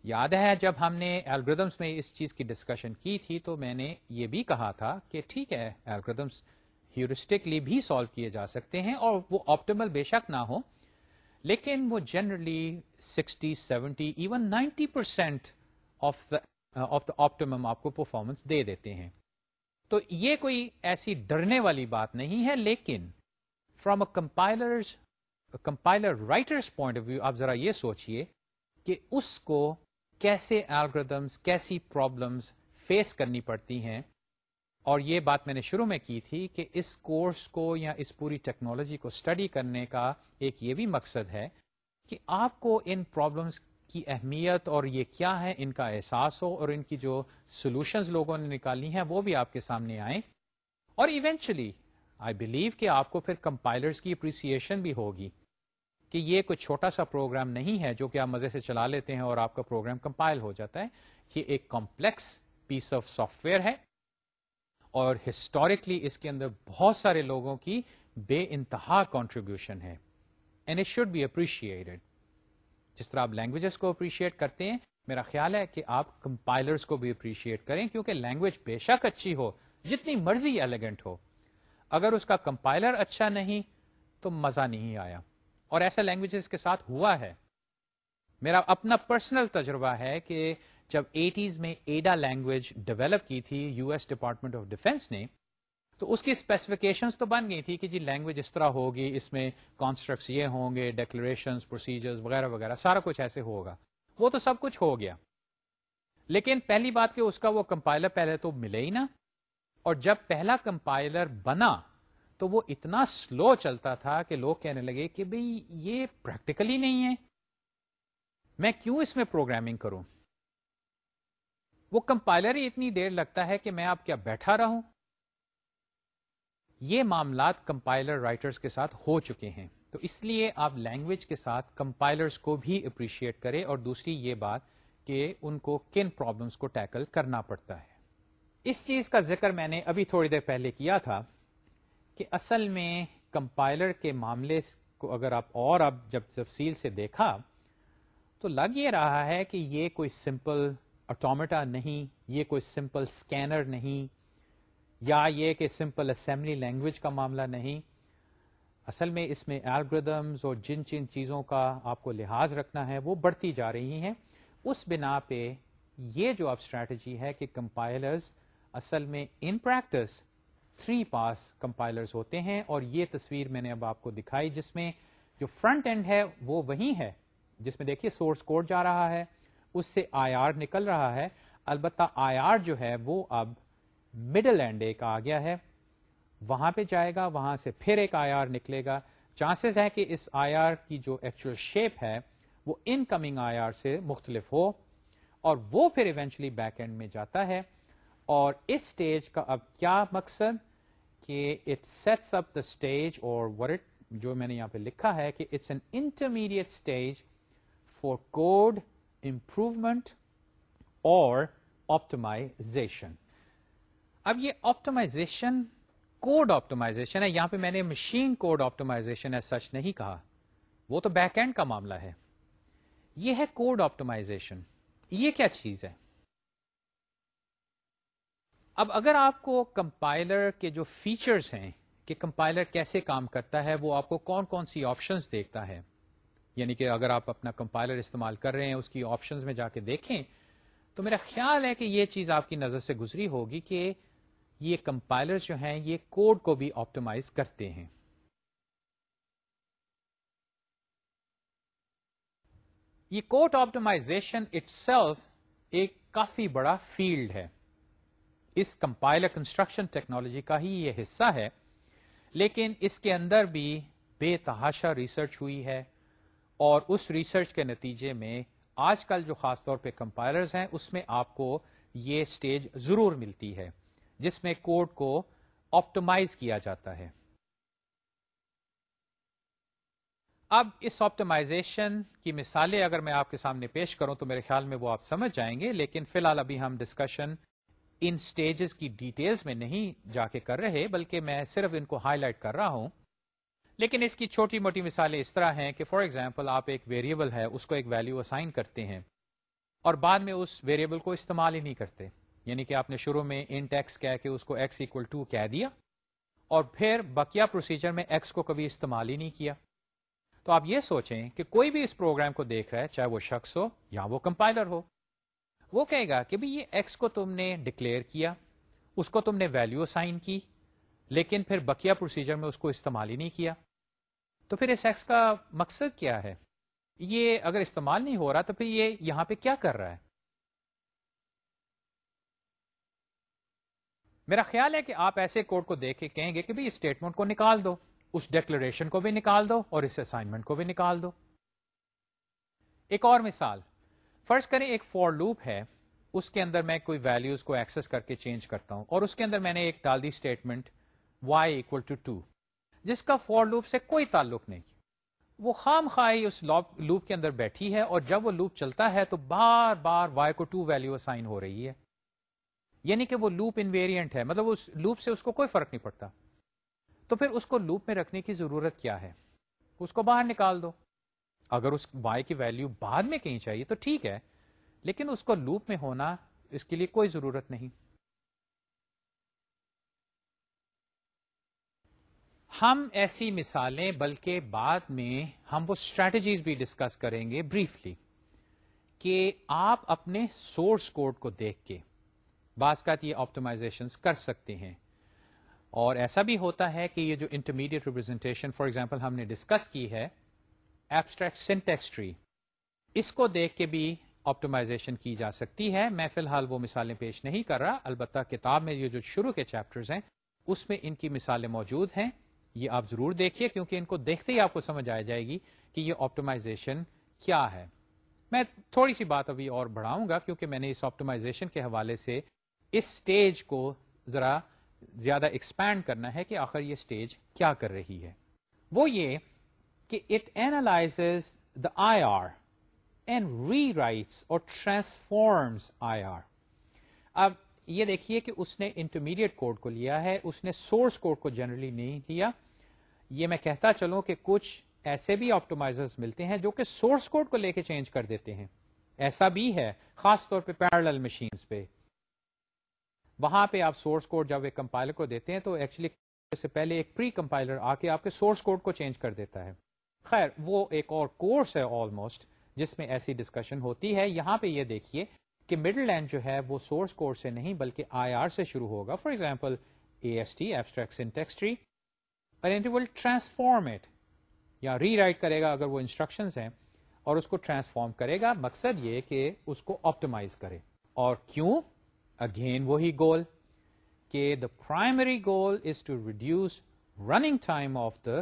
یاد ہے جب ہم نے الگریدمس میں اس چیز کی ڈسکشن کی تھی تو میں نے یہ بھی کہا تھا کہ ٹھیک ہے الگریدمس ہیورسٹکلی بھی سالو کیے جا سکتے ہیں اور وہ آپٹیمل بے شک نہ ہو، لیکن وہ generally sixty seventy even ninety percent of the of the optimum آپ کو پرفارمنس دے دیتے ہیں۔ تو یہ کوئی ایسی ڈرنے والی بات نہیں ہے، لیکن from a compiler compiler writers point of view آپ ذرا یہ سوچئے کہ اس کو کیسے الگریدمس کیسی پرابلمس فیس کرنی پڑتی ہیں؟ اور یہ بات میں نے شروع میں کی تھی کہ اس کورس کو یا اس پوری ٹیکنالوجی کو اسٹڈی کرنے کا ایک یہ بھی مقصد ہے کہ آپ کو ان پرابلمس کی اہمیت اور یہ کیا ہے، ان کا احساس ہو اور ان کی جو سولوشنز لوگوں نے نکالی ہیں وہ بھی آپ کے سامنے آئیں۔ اور ایونچولی آئی بلیو کہ آپ کو پھر کمپائلرز کی اپریسیشن بھی ہوگی۔ کہ یہ کوئی چھوٹا سا پروگرام نہیں ہے جو کہ آپ مزے سے چلا لیتے ہیں اور آپ کا پروگرام کمپائل ہو جاتا ہے، یہ ایک complex piece of software ہے اور ہسٹوریکلی اس کے اندر بہت سارے لوگوں کی بے انتہا کانٹریبیوشن ہے and it should be appreciated جس طرح آپ لینگویجز کو اپریشیٹ کرتے ہیں، میرا خیال ہے کہ آپ کمپائلرز کو بھی اپریشیٹ کریں، کیونکہ لینگویج بے شک اچھی ہو، جتنی مرضی ایلیگنٹ ہو۔ اگر اس کا کمپائلر اچھا نہیں، تو مزہ نہیں آیا۔ اور ایسا لینگویجز کے ساتھ ہوا ہے۔ میرا اپنا پرسنل تجربہ ہے کہ جب ایٹیز میں ایڈا لینگویج ڈیولپ کی تھی U S department of defence نے، تو اس کی اسپیسیفکیشن تو بن گئی تھی کہ جی لینگویج اس طرح ہوگی، اس میں کانسٹرکٹس یہ ہوں گے ڈیکلریشن پروسیجر وغیرہ وغیرہ، سارا کچھ ایسے ہوگا۔ وہ تو سب کچھ ہو گیا۔ لیکن پہلی بات کہ اس کا وہ کمپائلر پہلے تو ملے ہی نا اور جب پہلا کمپائلر بنا تو وہ اتنا سلو چلتا تھا کہ لوگ کہنے لگے کہ بھئی یہ پریکٹیکلی نہیں ہے۔ میں کیوں اس میں پروگرامنگ کروں؟ وہ کمپائلر ہی اتنی دیر لگتا ہے کہ میں آپ کیا بیٹھا رہوں؟ یہ معاملات کمپائلر رائٹرز کے ساتھ ہو چکے ہیں۔ تو اس لیے آپ لینگویج کے ساتھ کمپائلرز کو بھی اپریشیٹ کریں اور دوسری یہ بات کہ ان کو کن پرابلمس کو ٹیکل کرنا پڑتا ہے۔ اس چیز کا ذکر میں نے ابھی تھوڑی دیر پہلے کیا تھا۔ کہ اصل میں کمپائلر کے معاملے کو اگر آپ اور اب جب تفصیل سے دیکھا تو لگ یہ رہا ہے کہ یہ کوئی سمپل آٹومیٹا نہیں، یہ کوئی سمپل اسکینر نہیں، یا یہ کہ سمپل اسمبلی لینگویج کا معاملہ نہیں۔ اصل میں اس میں الگریدمز اور جن جن چیزوں کا آپ کو لحاظ رکھنا ہے وہ بڑھتی جا رہی ہیں۔ اس بنا پہ یہ جو اب اسٹریٹجی ہے کہ کمپائلرز اصل میں in practice three pass compilers ہوتے ہیں اور یہ تصویر میں نے اب آپ کو دکھائی جس میں جو فرنٹ اینڈ ہے وہ وہی ہے، جس میں دیکھیے سورس کوڈ جا رہا ہے، اس سے آئی آر نکل رہا ہے۔ البتہ آئی آر جو ہے وہ اب مڈل اینڈ ایک آ گیا ہے۔ وہاں پہ جائے گا، وہاں سے پھر ایک آئی آر نکلے گا۔ چانسز ہے کہ اس آئی آر کی جو ایکچوئل شیپ ہے، وہ ان کمنگ آئی آر سے مختلف ہو اور وہ پھر ایونچولی بیک اینڈ میں جاتا ہے۔ اور اس اسٹیج کا اب کیا مقصد؟ کہ it sets up the stage اور ورٹ جو میں نے یہاں پہ لکھا ہے کہ it's an intermediate stage for code improvement اور آپٹمائزیشن اب یہ آپٹمائزیشن کوڈ آپٹمائزیشن ہے. یہاں پہ میں نے مشین کوڈ آپٹمائزیشن ہے سچ نہیں کہا. وہ تو بیک اینڈ کا معاملہ ہے. یہ ہے کوڈ آپٹمائزیشن یہ کیا چیز ہے؟ اب اگر آپ کو کمپائلر کے جو فیچرز ہیں کہ کمپائلر کیسے کام کرتا ہے، وہ آپ کو کون کون سی آپشنز دیکھتا ہے؟ یعنی کہ اگر آپ اپنا کمپائلر استعمال کر رہے ہیں، اس کی آپشنز میں جا کے دیکھیں، تو میرا خیال ہے کہ یہ چیز آپ کی نظر سے گزری ہوگی کہ یہ کمپائلر جو ہیں، یہ کوڈ کو بھی آپٹمائز کرتے ہیں۔ یہ کوڈ آپٹمائزیشن اٹ سیلف ایک کافی بڑا فیلڈ ہے۔ اس کمپائلر کنسٹرکشن ٹیکنالوجی کا ہی یہ حصہ ہے، لیکن اس کے اندر بھی بے تحاشا ریسرچ ہوئی ہے اور اس ریسرچ کے نتیجے میں آج کل جو خاص طور پہ کمپائلرز ہیں، اس میں آپ کو یہ سٹیج ضرور ملتی ہے، جس میں کوڈ کو آپٹمائز کیا جاتا ہے۔ اب اس آپٹمائزیشن کی مثالیں اگر میں آپ کے سامنے پیش کروں تو میرے خیال میں وہ آپ سمجھ جائیں گے، لیکن فی الحال ابھی ہم ڈسکشن ان سٹیجز کی ڈیٹیلز میں نہیں جا کے کر رہے، بلکہ میں صرف ان کو ہائی لائٹ کر رہا ہوں۔ لیکن اس کی چھوٹی موٹی مثالیں اس طرح ہیں کہ فار ایگزامپل آپ ایک ویریبل ہے، اس کو ایک ویلو اسائن کرتے ہیں۔ اور بعد میں اس ویریبل کو استعمال ہی نہیں کرتے۔ یعنی کہ آپ نے شروع میں ان ٹیکس کہہ کے اس کو ایکس اکول ٹو کہہ دیا، اور پھر بکیا پروسیجر میں ایکس کو کبھی استعمال ہی نہیں کیا۔ تو آپ یہ سوچیں کہ کوئی بھی اس پروگرام کو دیکھ رہا ہے، چاہے وہ شخص ہو یا وہ کمپائلر ہو وہ کہے گا کہ یہ ایکس کو تم نے ڈکلیئر کیا، اس کو تم نے ویلو اسائن کی، لیکن پھر بکیا پروسیجر میں اس کو استعمال ہی نہیں کیا۔ تو پھر اس ایکس کا مقصد کیا ہے؟ یہ اگر استعمال نہیں ہو رہا تو پھر یہ یہاں پہ کیا کر رہا ہے؟ میرا خیال ہے کہ آپ ایسے کوڈ کو دیکھ کے کہیں گے کہ بھائی اسٹیٹمنٹ کو نکال دو، اس ڈیکلریشن کو بھی نکال دو اور اس اسائنمنٹ کو بھی نکال دو۔ ایک اور مثال۔ فرض کریں ایک فور لوپ ہے، اس کے اندر میں کوئی ویلوز کو ایکسس کر کے چینج کرتا ہوں اور اس کے اندر میں نے ایک ڈال دی statement Y equal to two جس کا فور لوپ سے کوئی تعلق نہیں۔ وہ خام خواہ اس لوپ کے اندر بیٹھی ہے اور جب وہ لوپ چلتا ہے تو بار بار وائی کو ٹو ویلو اسائن ہو رہی ہے۔ یعنی کہ وہ لوپ انویریئنٹ ہے مطلب اس لوپ سے اس کو کوئی فرق نہیں پڑتا۔ تو پھر اس کو لوپ میں رکھنے کی ضرورت کیا ہے؟ اس کو باہر نکال دو۔ اگر اس وائی کی ویلو بعد میں کہیں چاہیے تو ٹھیک ہے، لیکن اس کو لوپ میں ہونا اس کے لیے کوئی ضرورت نہیں۔ ہم ایسی مثالیں، بلکہ بعد میں ہم وہ اسٹریٹجیز بھی ڈسکس کریں گے بریفلی کہ آپ اپنے سورس کوڈ کو دیکھ کے بعض کا یہ آپٹمائزیشن کر سکتے ہیں۔ اور ایسا بھی ہوتا ہے کہ یہ جو انٹرمیڈیٹ ریپرزینٹیشن فار ایگزامپل ہم نے ڈسکس کی ہے ایبسٹریکٹ سنٹیکس ٹری اس کو دیکھ کے بھی آپٹمائزیشن کی جا سکتی ہے۔ میں فی الحال وہ مثالیں پیش نہیں کر رہا۔ البتہ کتاب میں یہ جو شروع کے چیپٹرز ہیں، اس میں ان کی مثالیں موجود ہیں۔ یہ آپ ضرور دیکھیے، کیونکہ ان کو دیکھتے ہی آپ کو سمجھ آ جائے گی کہ یہ آپٹمائزیشن کیا ہے۔ میں تھوڑی سی بات ابھی اور بڑھاؤں گا، کیونکہ میں نے اس آپٹمائزیشن کے حوالے سے اس سٹیج کو ذرا زیادہ ایکسپینڈ کرنا ہے کہ آخر یہ سٹیج کیا کر رہی ہے۔ وہ یہ کہ it analyse the I R and rewrites اور ٹرانسفارمس آئی آر اب یہ دیکھیے کہ اس نے انٹرمیڈیٹ کوڈ کو لیا ہے، اس نے سورس کوڈ کو جنرلی نہیں لیا۔ یہ میں کہتا چلوں کہ کچھ ایسے بھی آپٹومائزر ملتے ہیں جو کہ سورس کوڈ کو لے کے چینج کر دیتے ہیں۔ ایسا بھی ہے، خاص طور پہ پیرل مشین پہ۔ وہاں پہ آپ سورس کوڈ جب ایک کمپائلر کو دیتے ہیں تو ایکچولی سے پہلے ایک پری کمپائلر آ کے آپ کے سورس کوڈ کو چینج کر دیتا ہے۔ خیر، وہ ایک اور کورس ہے آلموسٹ جس میں ایسی ڈسکشن ہوتی ہے۔ یہاں پہ یہ دیکھیے کہ مڈل لینڈ جو ہے، وہ سورس کوڈ سے نہیں، بلکہ آئی آر سے شروع ہوگا۔ For example A S T abstracts transform it یا ری رائٹ کرے گا اگر وہ انسٹرکشن ہیں، اور اس کو ٹرانسفارم کرے گا۔ مقصد یہ کہ اس کو آپٹمائز کرے۔ اور کیوں؟ اگین وہی گول کہ the primary goal is to reduce running time of the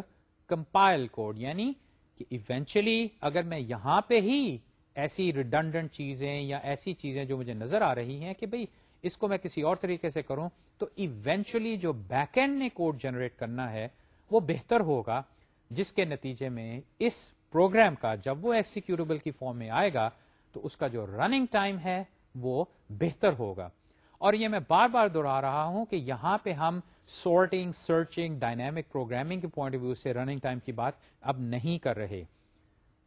compile code یعنی کہ ایونچلی اگر میں یہاں پہ ہی ایسی ریڈنڈنٹ چیزیں یا ایسی چیزیں جو مجھے نظر آ رہی ہیں کہ بھئی اس کو میں کسی اور طریقے سے کروں، تو ایونچولی جو بیک اینڈ نے کوڈ جنریٹ کرنا ہے، وہ بہتر ہوگا، جس کے نتیجے میں اس پروگرام کا جب وہ ایکسیکیوٹیبل کی فارم میں آئے گا، تو اس کا جو رننگ ٹائم ہے، وہ بہتر ہوگا۔ اور یہ میں بار بار دہرا رہا ہوں کہ یہاں پہ ہم سورٹنگ سرچنگ ڈائنامک پروگرامنگ کے پوائنٹ آف ویو سے رننگ ٹائم کی بات اب نہیں کر رہے۔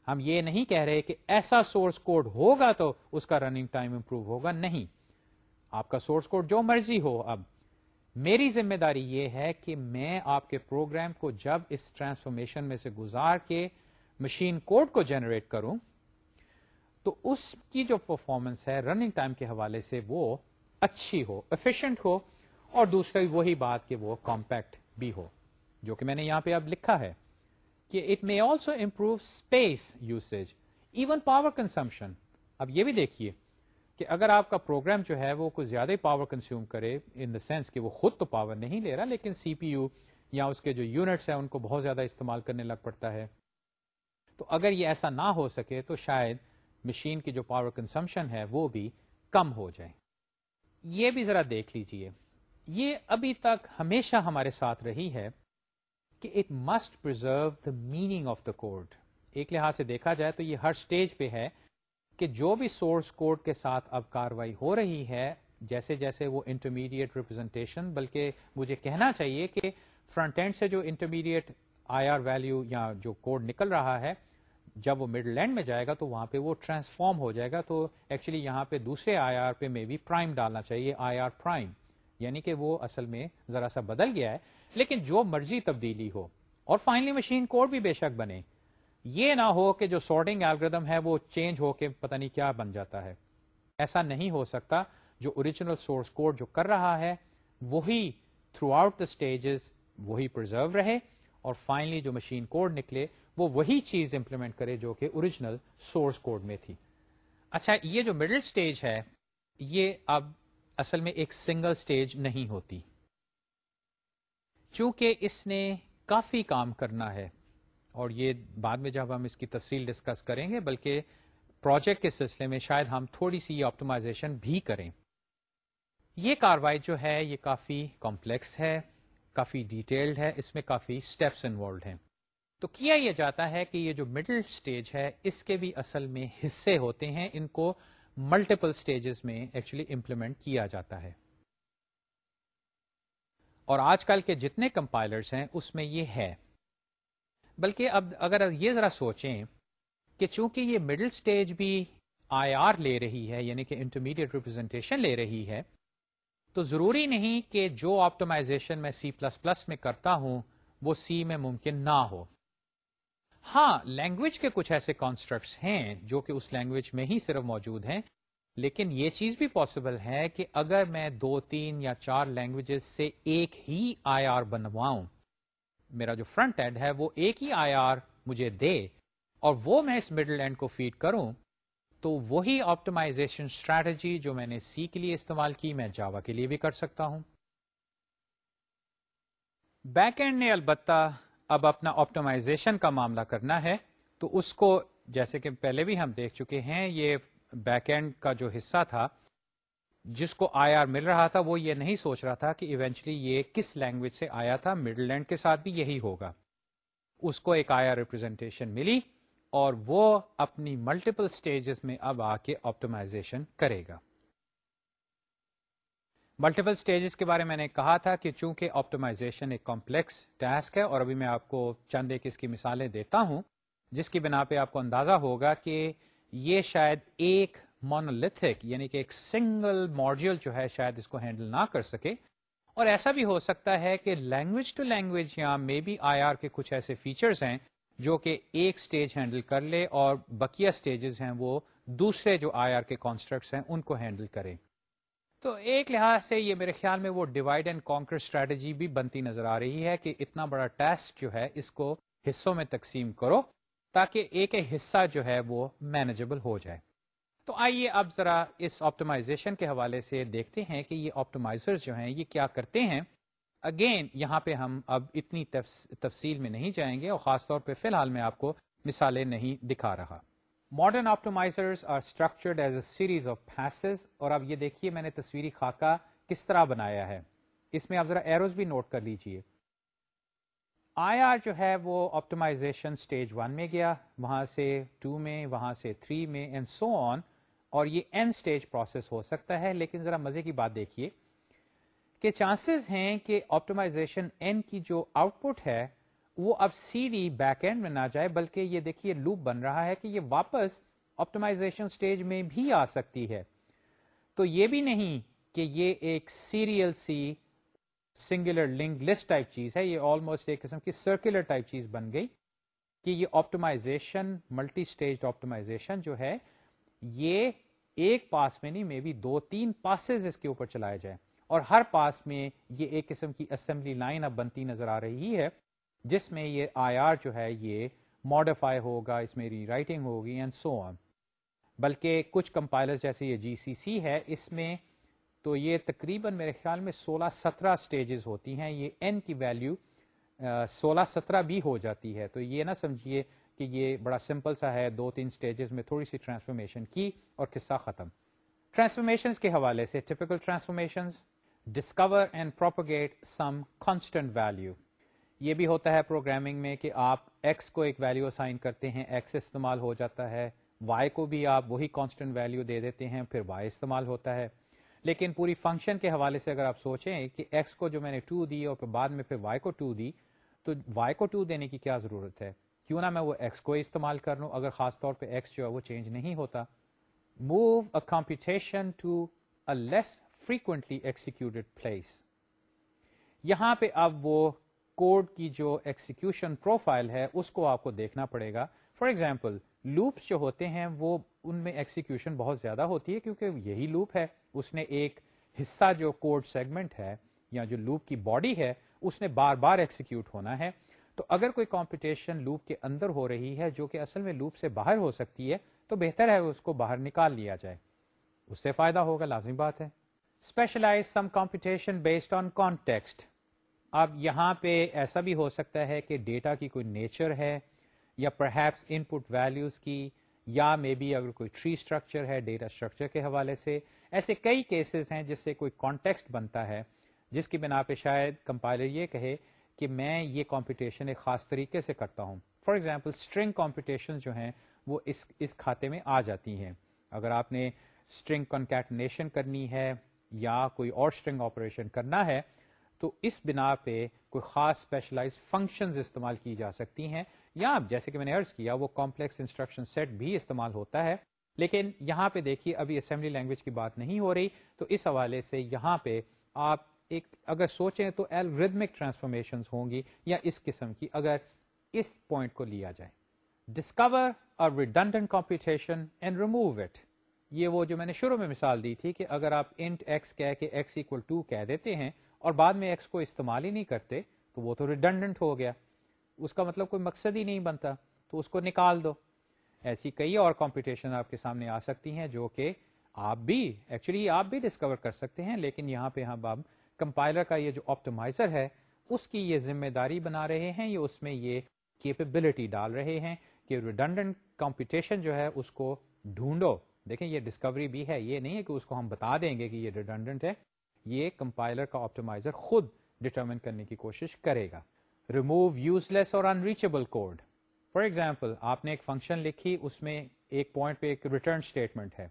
ہم یہ نہیں کہہ رہے کہ ایسا سورس کوڈ ہوگا تو اس کا رننگ ٹائم امپروو ہوگا، نہیں۔ آپ کا سورس کوڈ جو مرضی ہو اب۔ میری ذمہ داری یہ ہے کہ میں آپ کے پروگرام کو جب اس ٹرانسفارمیشن میں سے گزار کے مشین کوڈ کو جنریٹ کروں، تو اس کی جو پرفارمنس ہے رننگ ٹائم کے حوالے سے وہ اچھی ہو افیشینٹ ہو، اور دوسری وہی بات کہ وہ کمپیکٹ بھی ہو، جو کہ میں نے یہاں پہ اب لکھا ہے کہ it may also improve space usage even power consumption اب یہ بھی دیکھیے کہ اگر آپ کا پروگرام جو ہے وہ کچھ زیادہ پاور کنزیوم کرے ان دا سینس کہ وہ خود تو پاور نہیں لے رہا، لیکن سی پی یو یا اس کے جو یونٹس ہیں، ان کو بہت زیادہ استعمال کرنے لگ پڑتا ہے۔ تو اگر یہ ایسا نہ ہو سکے تو شاید مشین کی جو پاور کنسمپشن ہے وہ بھی کم ہو جائے۔ یہ بھی ذرا دیکھ لیجیے۔ یہ ابھی تک ہمیشہ ہمارے ساتھ رہی ہے کہ it must preserve the meaning of the code ایک لحاظ سے دیکھا جائے تو یہ ہر سٹیج پہ ہے کہ جو بھی سورس کوڈ کے ساتھ اب کاروائی ہو رہی ہے، جیسے جیسے وہ انٹرمیڈیٹ ریپرزینٹیشن بلکہ مجھے کہنا چاہیے کہ فرنٹ اینڈ سے جو انٹرمیڈیٹ آئی آر ویلو یا جو کوڈ نکل رہا ہے جب وہ مڈل لینڈ میں جائے گا تو وہاں پہ وہ ٹرانسفارم ہو جائے گا تو ایکچولی یہاں پہ دوسرے آئی آر پہ میں بھی پرائم ڈالنا چاہیے آئی آر پرائم یعنی کہ وہ اصل میں ذرا سا بدل گیا ہے۔ لیکن جو مرضی تبدیلی ہو، اور فائنلی مشین کوڈ بھی بے شک بنے۔ یہ نہ ہو کہ جو سارٹنگ الگریدم ہے وہ چینج ہو کے پتہ نہیں کیا بن جاتا ہے۔ ایسا نہیں ہو سکتا۔ جو اوریجنل سورس کوڈ جو کر رہا ہے، وہی تھرو آؤٹ دا اسٹیجز وہی پرزرو رہے۔ اور فائنلی جو مشین کوڈ نکلے، وہ وہی چیز امپلیمنٹ کرے جو کہ اوریجنل سورس کوڈ میں تھی۔ اچھا یہ جو مڈل اسٹیج ہے، یہ اب اصل میں ایک سنگل اسٹیج نہیں ہوتی۔ چونکہ اس نے کافی کام کرنا ہے، اور یہ بعد میں جب ہم اس کی تفصیل ڈسکس کریں گے، بلکہ پروجیکٹ کے سلسلے میں شاید ہم تھوڑی سی آپٹمائزیشن بھی کریں۔ یہ کاروائی جو ہے، یہ کافی کمپلیکس ہے۔ کافی ڈیٹیلڈ ہے، اس میں کافی اسٹیپس انوالوڈ ہیں۔ تو کیا یہ جاتا ہے کہ یہ جو مڈل اسٹیج ہے، اس کے بھی اصل میں حصے ہوتے ہیں، ان کو ملٹیپل اسٹیجز میں ایکچولی امپلیمنٹ کیا جاتا ہے۔ اور آج کل کے جتنے کمپائلرز ہیں، اس میں یہ ہے۔ بلکہ اب اگر یہ ذرا سوچیں کہ چونکہ یہ مڈل سٹیج بھی آئی آر لے رہی ہے یعنی کہ انٹرمیڈیٹ ریپرزینٹیشن لے رہی ہے تو ضروری نہیں کہ جو آپٹمائزیشن میں سی پلس پلس میں کرتا ہوں، وہ سی میں ممکن نہ ہو۔ ہاں لینگویج کے کچھ ایسے کانسٹرکٹس ہیں جو کہ اس لینگویج میں ہی صرف موجود ہیں، لیکن یہ چیز بھی پاسبل ہے کہ اگر میں دو، تین یا چار لینگویجز سے ایک ہی آئی آر بنواؤں، میرا جو فرنٹ اینڈ ہے وہ ایک ہی آئی آر مجھے دے اور وہ میں اس مڈل اینڈ کو فیڈ کروں تو وہی آپٹمائزیشن اسٹریٹجی جو میں نے سی کے لیے استعمال کی، میں جاوا کے لیے بھی کر سکتا ہوں۔ بیک اینڈ نے البتہ اب اپنا آپٹمائزیشن کا معاملہ کرنا ہے، تو اس کو جیسے کہ پہلے بھی ہم دیکھ چکے ہیں، یہ بیک اینڈ کا جو حصہ تھا، جس کو آئی آر مل رہا تھا، وہ یہ نہیں سوچ رہا تھا کہ ایونچلی یہ کس لینگویج سے آیا تھا مڈل لینڈ کے ساتھ بھی یہی ہوگا۔ اس کو ایک آئی آر ریپرزینٹیشن ملی۔ اور وہ اپنی ملٹیپل سٹیجز میں اب آ کے آپٹمائزیشن کرے گا۔ ملٹیپل سٹیجز کے بارے میں نے کہا تھا کہ چونکہ آپٹمائزیشن ایک کمپلیکس ٹاسک ہے اور ابھی میں آپ کو چند ایک اس کی مثالیں دیتا ہوں، جس کی بنا پہ آپ کو اندازہ ہوگا کہ یہ شاید ایک مونولتھک یعنی کہ ایک سنگل ماڈیول جو ہے شاید اس کو ہینڈل نہ کر سکے۔ اور ایسا بھی ہو سکتا ہے کہ لینگویج ٹو لینگویج یا مے بی آئی آر کے کچھ ایسے فیچرز ہیں جو کہ ایک سٹیج ہینڈل کر لے اور بکیا سٹیجز ہیں وہ دوسرے جو آئی آر کے کانسٹرکٹس ہیں ان کو ہینڈل کرے۔ تو ایک لحاظ سے یہ میرے خیال میں وہ ڈیوائڈ اینڈ کانکر اسٹریٹجی بھی بنتی نظر آ رہی ہے کہ اتنا بڑا ٹیسٹ جو ہے اس کو حصوں میں تقسیم کرو تاکہ ایک ایک حصہ جو ہے وہ مینیجبل ہو جائے۔ تو آئیے اب ذرا اس آپٹمائزیشن کے حوالے سے دیکھتے ہیں کہ یہ آپٹمائزر جو ہیں یہ کیا کرتے ہیں۔ اگین یہاں پہ ہم اب اتنی تفصیل میں نہیں جائیں گے اور خاص طور پہ فی الحال میں آپ کو مثالیں نہیں دکھا رہا۔ Modern optimizers are structured as a series of passes اور اب یہ دیکھیے میں نے تصویری خاکہ کس طرح بنایا ہے۔ اس میں آپ ذرا ایروز بھی نوٹ کر لیجیے۔ آئی آر جو ہے وہ آپٹمائزیشن اسٹیج ون میں گیا، وہاں سے ٹو میں، وہاں سے تھری میں اینڈ سو آن اور یہ این اسٹیج پروسیس ہو سکتا ہے، لیکن ذرا مزے کی بات دیکھیے۔ کہ چانسز ہیں کہ آپٹمائزیشن این کی جو آؤٹ پٹ ہے، وہ اب سی ڈی بیک اینڈ میں نہ جائے، بلکہ یہ دیکھیے لوپ بن رہا ہے کہ یہ واپس آپٹمائزیشن اسٹیج میں بھی آ سکتی ہے۔ تو یہ بھی نہیں کہ یہ ایک سیریل سی سنگولر لنک لسٹ ٹائپ چیز ہے، یہ آلموسٹ ایک قسم کی سرکولر ٹائپ چیز بن گئی کہ یہ آپٹمائزیشن ملٹی اسٹیج آپٹمائزیشن جو ہے، یہ ایک پاس میں نہیں میں بھی دو تین پاسز اس کے اوپر چلائے جائیں۔ اور ہر پاس میں یہ ایک قسم کی اسمبلی لائن اب بنتی نظر آ رہی ہے، جس میں یہ آئی آر جو ہے یہ ماڈیفائی ہوگا، اس میں ری رائٹنگ ہوگی اینڈ سو آن بلکہ کچھ کمپائلر جیسے یہ جی سی سی ہے، اس میں تو یہ تقریباً میرے خیال میں سولہ سترہ سٹیجز ہوتی ہیں، یہ این کی ویلیو سولہ سترہ بھی ہو جاتی ہے۔ تو یہ نہ سمجھیے کہ یہ بڑا سمپل سا ہے، دو تین سٹیجز میں تھوڑی سی ٹرانسفارمیشن کی اور قصہ ختم۔ ٹرانسفارمیشن کے حوالے سے typical transformation discover and propagate some constant value یہ بھی ہوتا ہے پروگرامنگ میں کہ آپ ایکس کو ایک ویلو اسائن کرتے ہیں ایکس استعمال ہو جاتا ہے وائی کو بھی آپ وہی کانسٹنٹ ویلو دے دیتے ہیں، پھر وائی استعمال ہوتا ہے. لیکن پوری فنکشن کے حوالے سے اگر آپ سوچیں کہ ایکس کو جو میں نے ٹو دی اور پھر بعد میں پھر وائی کو ٹو دی، تو وائی کو ٹو دینے کی کیا ضرورت ہے؟ کیوں نہ میں وہ ایکس کو استعمال کر لوں؟ اگر خاص طور پہ ایکس جو ہے وہ چینج نہیں ہوتا. Move a computation to a less frequently executed place یہاں پہ اب وہ کوڈ کی جو ایکسیکیوشن پروفائل ہے، اس کو آپ کو دیکھنا پڑے گا۔ فار ایگزامپل لوپس جو ہوتے ہیں، وہ ان میں ایکسیکیوشن بہت زیادہ ہوتی ہے کیونکہ یہی لوپ ہے۔ اس نے ایک حصہ جو کوڈ سیگمنٹ ہے یا جو لوپ کی باڈی ہے، اس نے بار بار ایکسیکیوٹ ہونا ہے۔ تو اگر کوئی کمپٹیشن لوپ کے اندر ہو رہی ہے، جو کہ اصل میں لوپ سے باہر ہو سکتی ہے، تو بہتر ہے اس کو باہر نکال لیا جائے۔ اس سے فائدہ ہوگا، لازمی بات ہے۔ Specialize some computation based on context اب یہاں پہ ایسا بھی ہو سکتا ہے کہ ڈیٹا کی کوئی نیچر ہے یا پرہیپس ان پٹ ویلوز کی، یا مے بی اگر کوئی ٹری اسٹرکچر ہے ڈیٹا اسٹرکچر کے حوالے سے۔ ایسے کئی کیسز ہیں جس سے کوئی کانٹیکسٹ بنتا ہے، جس کی بنا پہ شاید کمپائلر یہ کہے کہ میں یہ کمپٹیشن ایک خاص طریقے سے کرتا ہوں۔ فار ایگزامپل اسٹرنگ کمپٹیشن جو ہیں، وہ اس اس کھاتے میں آ جاتی ہیں۔ اگر آپ نے اسٹرنگ کنکیٹنیشن کرنی ہے یا کوئی اور اسٹرنگ آپریشن کرنا ہے، تو اس بنا پہ کوئی خاص اسپیشلائز فنکشن استعمال کی جا سکتی ہیں۔ یا جیسے کہ میں نے ارض کیا، وہ کمپلیکس انسٹرکشن سیٹ بھی استعمال ہوتا ہے۔ لیکن یہاں پہ دیکھیے، ابھی اسمبلی لینگویج کی بات نہیں ہو رہی، تو اس حوالے سے یہاں پہ آپ ایک، اگر سوچیں تو الگریدمک ٹرانسفارمیشن ہوں گی یا اس قسم کی، اگر اس پوائنٹ کو لیا جائے۔ ڈسکور اور redundant computation and remove it یہ وہ جو میں نے شروع میں مثال دی تھی کہ اگر آپ انٹ ایکس کہہ کے ایکس اکول ٹو کہہ دیتے ہیں اور بعد میں ایکس کو استعمال ہی نہیں کرتے تو وہ تو ریڈنڈنٹ ہو گیا۔ اس کا مطلب کوئی مقصد ہی نہیں بنتا۔ تو اس کو نکال دو۔ ایسی کئی اور کمپٹیشن آپ کے سامنے آ سکتی ہیں جو کہ آپ بھی ایکچولی آپ بھی ڈسکور کر سکتے ہیں، لیکن یہاں پہ ہم اب کمپائلر کا یہ جو آپٹمائزر ہے، اس کی یہ ذمہ داری بنا رہے ہیں۔ یہ اس میں یہ کیپبلٹی ڈال رہے ہیں کہ ریڈنڈنٹ کمپٹیشن جو ہے، اس کو ڈھونڈو۔ دیکھیں یہ ڈسکوری بھی ہے، یہ نہیں ہے کہ اس کو ہم بتا دیں گے کہ یہ ریڈنڈنٹ ہے، یہ کمپائلر کا آپٹمائزر خود ڈٹرمن کرنے کی کوشش کرے گا۔ ریموو یوز لیس اور انریچبل کوڈ فار ایگزامپل آپ نے ایک فنکشن لکھی، اس میں ایک پوائنٹ پہ ایک ریٹرن اسٹیٹمنٹ ہے۔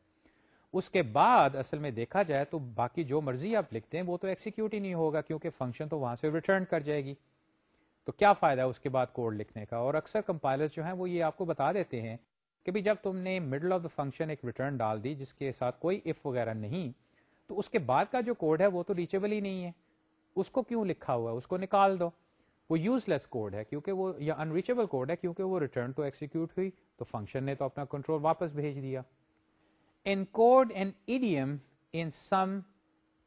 اس کے بعد اصل میں دیکھا جائے تو باقی جو مرضی آپ لکھتے ہیں، وہ تو ایکسیکیوٹ ہی نہیں ہوگا، کیونکہ فنکشن تو وہاں سے ریٹرن کر جائے گی۔ تو کیا فائدہ اس کے بعد کوڈ لکھنے کا؟ اور اکثر کمپائلر جو ہیں، وہ یہ آپ کو بتا دیتے ہیں کہ بھی جب تم نے مڈل آف دا فنکشن ایک ریٹرن ڈال دی جس کے ساتھ کوئی اف وغیرہ نہیں، تو اس کے بعد کا جو کوڈ ہے وہ تو ریچیبل ہی نہیں ہے۔ اس کو کیوں لکھا ہوا ہے؟ اس کو نکال دو۔ وہ یوز لیس کوڈ ہے کیونکہ وہ، یا انریچبل کوڈ ہے کیونکہ وہ ریٹرن تو ایکسیکیوٹ ہوئی، تو فنکشن نے تو اپنا کنٹرول واپس بھیج دیا۔ Encode and idiom in some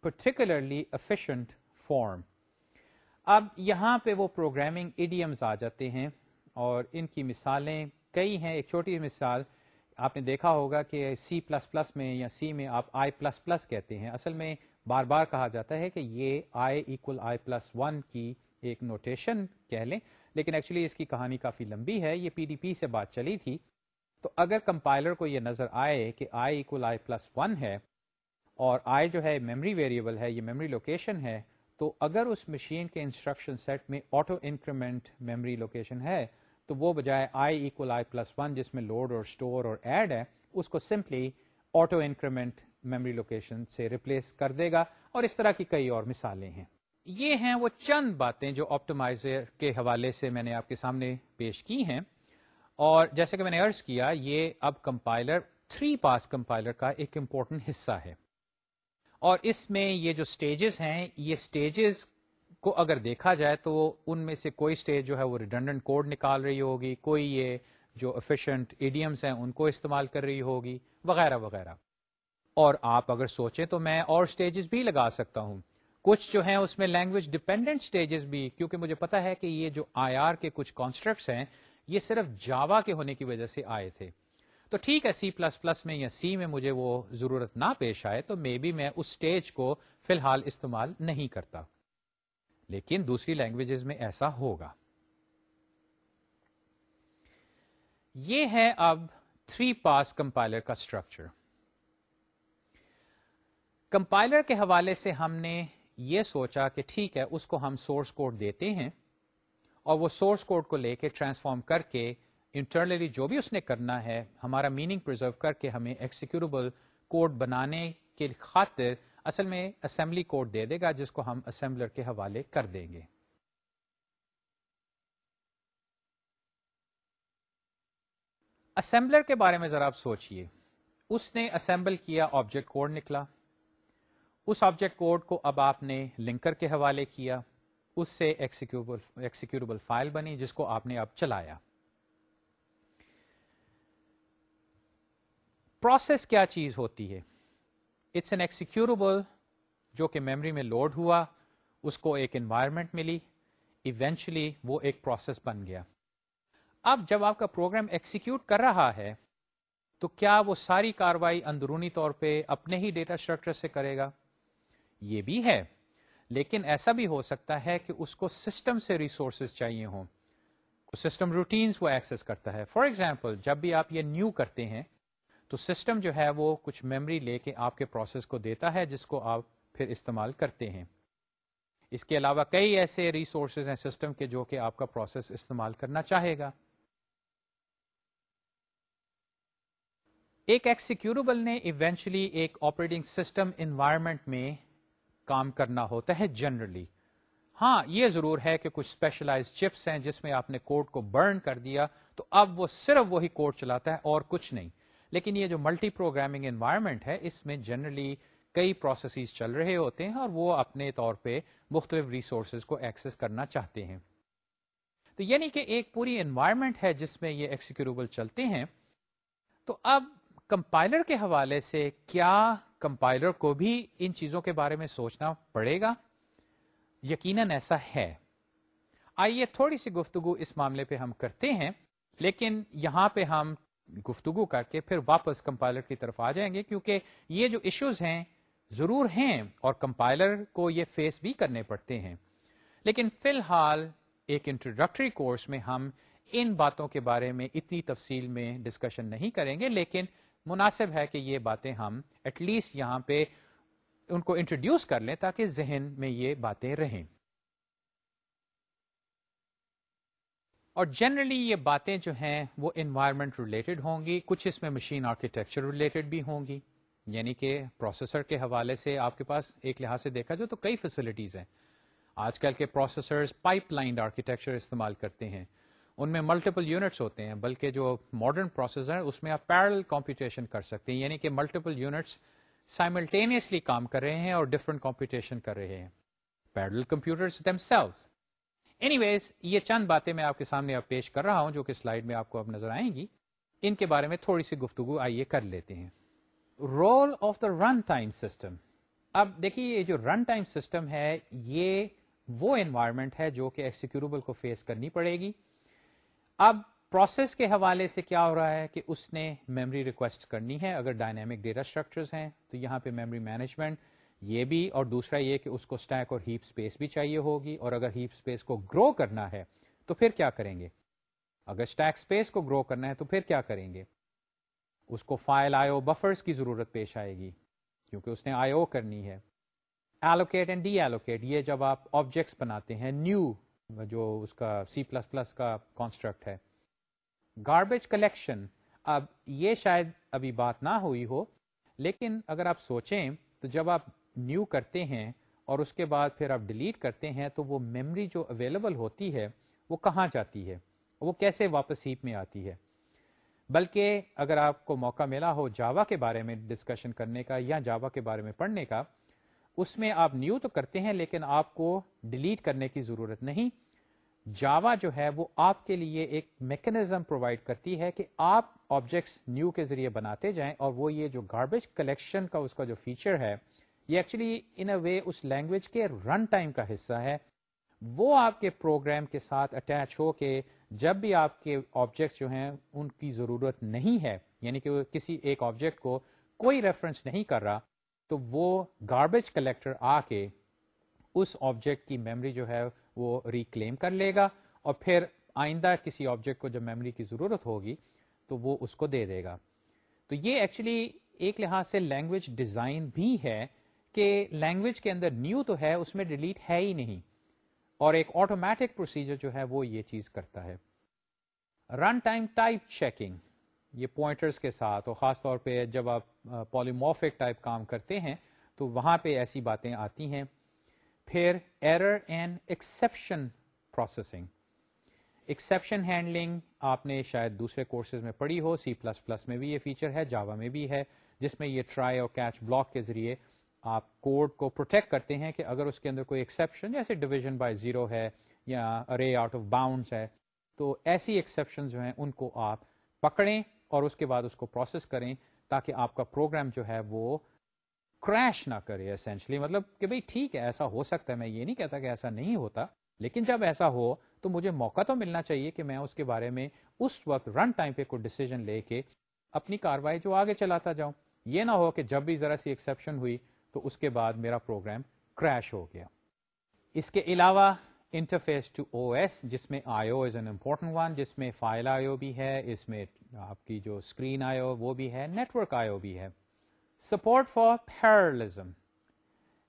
particularly efficient form اب یہاں پہ وہ پروگرامنگ ایڈیمز آ جاتے ہیں اور ان کی مثالیں کئی ہیں، ایک چھوٹی مثال، آپ نے دیکھا ہوگا کہ سی پلس پلس میں یا سی میں آپ آئی پلس پلس کہتے ہیں۔ اصل میں بار بار کہا جاتا ہے کہ یہ I equal I plus one کی ایک نوٹیشن کہہ لیں۔ لیکن ایکچولی اس کی کہانی کافی لمبی ہے، یہ پی ڈی پی سے بات چلی تھی۔ تو اگر کمپائلر کو یہ نظر آئے کہ I equal I plus one ہے اور آئی جو ہے میمری ویریبل ہے، یہ میمری لوکیشن ہے، تو اگر اس مشین کے انسٹرکشن سیٹ میں آٹو انکریمنٹ میمری لوکیشن ہے تو وہ بجائے I equal I plus one جس میں لوڈ اور اسٹور اور ایڈ ہے، اس کو simply auto increment memory location سے ریپلیس کر دے گا۔ اور اس طرح کی کئی اور مثالیں ہیں۔ یہ ہیں وہ چند باتیں جو آپٹمائزر کے حوالے سے میں نے آپ کے سامنے پیش کی ہیں۔ اور جیسے کہ میں نے ارض کیا، یہ اب کمپائلر تھری پاس کمپائلر کا ایک امپورٹنٹ حصہ ہے۔ اور اس میں یہ جو سٹیجز ہیں، یہ سٹیجز کو اگر دیکھا جائے تو ان میں سے کوئی سٹیج جو ہے وہ ریڈنڈنٹ کوڈ نکال رہی ہوگی، کوئی یہ جو افیشینٹ ایڈیمس ہیں ان کو استعمال کر رہی ہوگی، وغیرہ وغیرہ۔ اور آپ اگر سوچیں تو میں اور سٹیجز بھی لگا سکتا ہوں۔ کچھ جو ہیں اس میں لینگویج ڈپینڈنٹ سٹیجز بھی، کیونکہ مجھے پتا ہے کہ یہ جو آئی آر کے کچھ کانسٹرکٹس ہیں، یہ صرف جاوا کے ہونے کی وجہ سے آئے تھے۔ تو ٹھیک ہے سی پلس پلس میں یا سی میں مجھے وہ ضرورت نہ پیش آئے، تو مے بی میں اس اسٹیج کو فی الحال استعمال نہیں کرتا۔ لیکن دوسری لینگویجز میں ایسا ہوگا۔ یہ ہے اب تھری پاس کمپائلر کا اسٹرکچر کمپائلر کے حوالے سے ہم نے یہ سوچا کہ ٹھیک ہے، اس کو ہم سورس کوڈ دیتے ہیں اور وہ سورس کوڈ کو لے کے ٹرانسفارم کر کے انٹرنلی جو بھی اس نے کرنا ہے، ہمارا میننگ پرزرو کر کے ہمیں ایکسیکیوربل کوڈ بنانے کے خاطر اصل میں اسمبلی کوڈ دے دے گا، جس کو ہم اسمبلر کے حوالے کر دیں گے۔ اسمبلر کے بارے میں ذرا آپ سوچئے۔ اس نے اسمبل کیا آبجیکٹ کوڈ نکلا۔ اس آبجیکٹ کوڈ کو اب آپ نے لنکر کے حوالے کیا۔ اس سے ایکسیکیوربل فائل بنی، جس کو آپ نے اب چلایا۔ پروسیس کیا چیز ہوتی ہے؟ اٹس این ایکسیکیوربل جو کہ میموری میں لوڈ ہوا، اس کو ایک انوائرمنٹ ملی ایونچلی وہ ایک پروسیس بن گیا۔ اب جب آپ کا پروگرام ایکسیکیوٹ کر رہا ہے، تو کیا وہ ساری کاروائی اندرونی طور پہ اپنے ہی ڈیٹا اسٹرکچر سے کرے گا؟ یہ بھی ہے، لیکن ایسا بھی ہو سکتا ہے کہ اس کو سسٹم سے ریسورسز چاہیے ہوں۔ سسٹم روٹینز وہ ایکسس کرتا ہے۔ فار ایگزامپل جب بھی آپ یہ نیو کرتے ہیں تو سسٹم جو ہے وہ کچھ میموری لے کے آپ کے پروسیس کو دیتا ہے، جس کو آپ پھر استعمال کرتے ہیں۔ اس کے علاوہ کئی ایسے ریسورسز ہیں سسٹم کے جو کہ آپ کا پروسیس استعمال کرنا چاہے گا۔ ایک ایکسیکیوربل نے ایونچولی ایک آپریٹنگ سسٹم انوائرمنٹ میں کام کرنا ہوتا ہے جنرلی ہاں یہ ضرور ہے کہ کچھ اسپیشلائز چپس ہیں جس میں آپ نے کوڈ کو برن کر دیا تو اب وہ صرف وہی کوڈ چلاتا ہے اور کچھ نہیں۔ لیکن یہ جو ملٹی پروگرامنگ انوائرمنٹ ہے، اس میں جنرلی کئی پروسیسز چل رہے ہوتے ہیں اور وہ اپنے طور پہ مختلف ریسورسز کو ایکسس کرنا چاہتے ہیں۔ تو یعنی کہ ایک پوری انوائرمنٹ ہے جس میں یہ ایکسیکیوربل چلتے ہیں۔ تو اب کمپائلر کے حوالے سے کیا کمپائلر کو بھی ان چیزوں کے بارے میں سوچنا پڑے گا؟ یقیناً ایسا ہے۔ آئیے تھوڑی سی گفتگو اس معاملے پہ ہم کرتے ہیں، لیکن یہاں پہ ہم گفتگو کر کے پھر واپس کمپائلر کی طرف آ جائیں گے، کیونکہ یہ جو ایشوز ہیں ضرور ہیں اور کمپائلر کو یہ فیس بھی کرنے پڑتے ہیں۔ لیکن فی الحال ایک انٹروڈکٹری کورس میں ہم ان باتوں کے بارے میں اتنی تفصیل میں ڈسکشن نہیں کریں گے، لیکن مناسب ہے کہ یہ باتیں ہم ایٹ لیسٹ یہاں پہ ان کو انٹروڈیوس کر لیں تاکہ ذہن میں یہ باتیں رہیں۔ اور جنرلی یہ باتیں جو ہیں وہ انوائرمنٹ ریلیٹڈ ہوں گی، کچھ اس میں مشین آرکیٹیکچر ریلیٹڈ بھی ہوں گی۔ یعنی کہ پروسیسر کے حوالے سے آپ کے پاس ایک لحاظ سے دیکھا جائے تو کئی فیسلٹیز ہیں۔ آج کل کے پروسیسر پائپ لائن آرکیٹیکچر استعمال کرتے ہیں۔ ان میں ملٹیپل یونٹس ہوتے ہیں، بلکہ جو ماڈرن پروسیسر اس میں آپ پیرل کمپیوٹیشن کر سکتے ہیں۔ یعنی کہ ملٹیپل یونٹس سائملٹینیسلی کام کر رہے ہیں اور ڈفرنٹ کمپیوٹیشن کر رہے ہیں۔ پیرل کمپیوٹر اینی ویز یہ چند باتیں میں آپ کے سامنے اب پیش کر رہا ہوں جو کہ سلائڈ میں آپ کو اب نظر آئیں گی۔ ان کے بارے میں تھوڑی سی گفتگو آئیے کر لیتے ہیں۔ Role of the run time system اب دیکھیے یہ جو رن ٹائم سسٹم ہے، یہ وہ انوائرمنٹ ہے جو کہ ایکسیکیوربل کو فیس کرنی پڑے گی۔ اب پروسیس کے حوالے سے کیا ہو رہا ہے کہ اس نے میموری ریکویسٹ کرنی ہے۔ اگر ڈائنامک ڈیٹا اسٹرکچرز ہیں تو یہاں پہ میموری مینجمنٹ یہ بھی اور دوسرا یہ کہ اس کو اسٹیک اور ہیپ اسپیس بھی چاہیے ہوگی اور اگر ہیپ اسپیس کو گرو کرنا ہے تو پھر کیا کریں گے؟ اگر اسٹیک اسپیس کو گرو کرنا ہے تو پھر کیا کریں گے؟ اس کو فائل آئیو بفرز کی ضرورت پیش آئے گی کیونکہ اس نے آئی او کرنی ہے۔ ایلوکیٹ اینڈ ڈی ایلوکیٹ یہ جب آپ آبجیکٹس بناتے ہیں نیو جو اس کا سی پلس پلس کا کانسٹرکٹ ہے۔ گاربیج کلیکشن اب یہ شاید ابھی بات نہ ہوئی ہو، لیکن اگر آپ سوچیں تو جب آپ نیو کرتے ہیں اور اس کے بعد پھر آپ ڈیلیٹ کرتے ہیں، تو وہ میمری جو اویلیبل ہوتی ہے، وہ کہاں جاتی ہے؟ وہ کیسے واپس ہیپ میں آتی ہے؟ بلکہ اگر آپ کو موقع ملا ہو جاوا کے بارے میں ڈسکشن کرنے کا یا جاوا کے بارے میں پڑھنے کا، اس میں آپ نیو تو کرتے ہیں، لیکن آپ کو ڈیلیٹ کرنے کی ضرورت نہیں۔ جاوا جو ہے، وہ آپ کے لیے ایک میکنزم پرووائڈ کرتی ہے کہ آپ آبجیکٹس نیو کے ذریعے بناتے جائیں اور وہ یہ جو گاربیج کلیکشن کا اس کا جو فیچر ہے یہ ایکچولی ان اے وے اس لینگویج کے رن ٹائم کا حصہ ہے۔ وہ آپ کے پروگرام کے ساتھ اٹیچ ہو کے جب بھی آپ کے آبجیکٹس جو ہیں ان کی ضرورت نہیں ہے یعنی کہ کسی ایک آبجیکٹ کو کوئی ریفرنس نہیں کر رہا، تو وہ گاربیج کلیکٹر آ کے اس آبجیکٹ کی میموری جو ہے وہ ریکلیم کر لے گا اور پھر آئندہ کسی آبجیکٹ کو جب میموری کی ضرورت ہوگی تو وہ اس کو دے دے گا۔ تو یہ ایکچولی ایک لحاظ سے لینگویج ڈیزائن بھی ہے کہ لینگویج کے اندر نیو تو ہے، اس میں ڈیلیٹ ہے ہی نہیں۔ اور ایک آٹومیٹک پروسیجر جو ہے، وہ یہ چیز کرتا ہے۔ رن ٹائم ٹائپ چیکنگ یہ پوائنٹرز کے ساتھ، اور خاص طور پہ جب آپ پولیموفک ٹائپ کام کرتے ہیں، تو وہاں پہ ایسی باتیں آتی ہیں۔ پھر error and exception processing exception handling آپ نے شاید دوسرے کورسز میں پڑھی ہو سی پلس پلس میں بھی یہ فیچر ہے جاوا میں بھی ہے، جس میں یہ ٹرائی اور کیچ بلاک کے ذریعے آپ کوڈ کو پروٹیکٹ کرتے ہیں کہ اگر اس کے اندر کوئی ایکسپشن جیسے ڈویژن بائی زیرو ہے یا ارے آؤٹ آف باؤنڈس ہے، تو ایسی ایکسپشن جو ہیں ان کو آپ پکڑیں اور اس کے بعد اس کو پروسیس کریں تاکہ آپ کا پروگرام جو ہے وہ کریش نہ کرے اسینشلی مطلب کہ بھئی ٹھیک ہے، ایسا ہو سکتا ہے، میں یہ نہیں کہتا کہ ایسا نہیں ہوتا، لیکن جب ایسا ہو تو مجھے موقع تو ملنا چاہیے کہ میں اس کے بارے میں اس وقت رن ٹائم پہ کوئی ڈیسیزن لے کے اپنی کاروائی جو آگے چلاتا جاؤں۔ یہ نہ ہو کہ جب بھی ذرا سی ایکسپشن ہوئی تو اس کے بعد میرا پروگرام کریش ہو گیا۔ اس کے علاوہ انٹرفیس ٹو او ایس، جس میں I O is an important one جس میں فائل آئی او بھی ہے، اس میں آپ کی جو اسکرین آئی او وہ بھی ہے نیٹورک آئی او بھی ہے۔ سپورٹ فار پیرلزم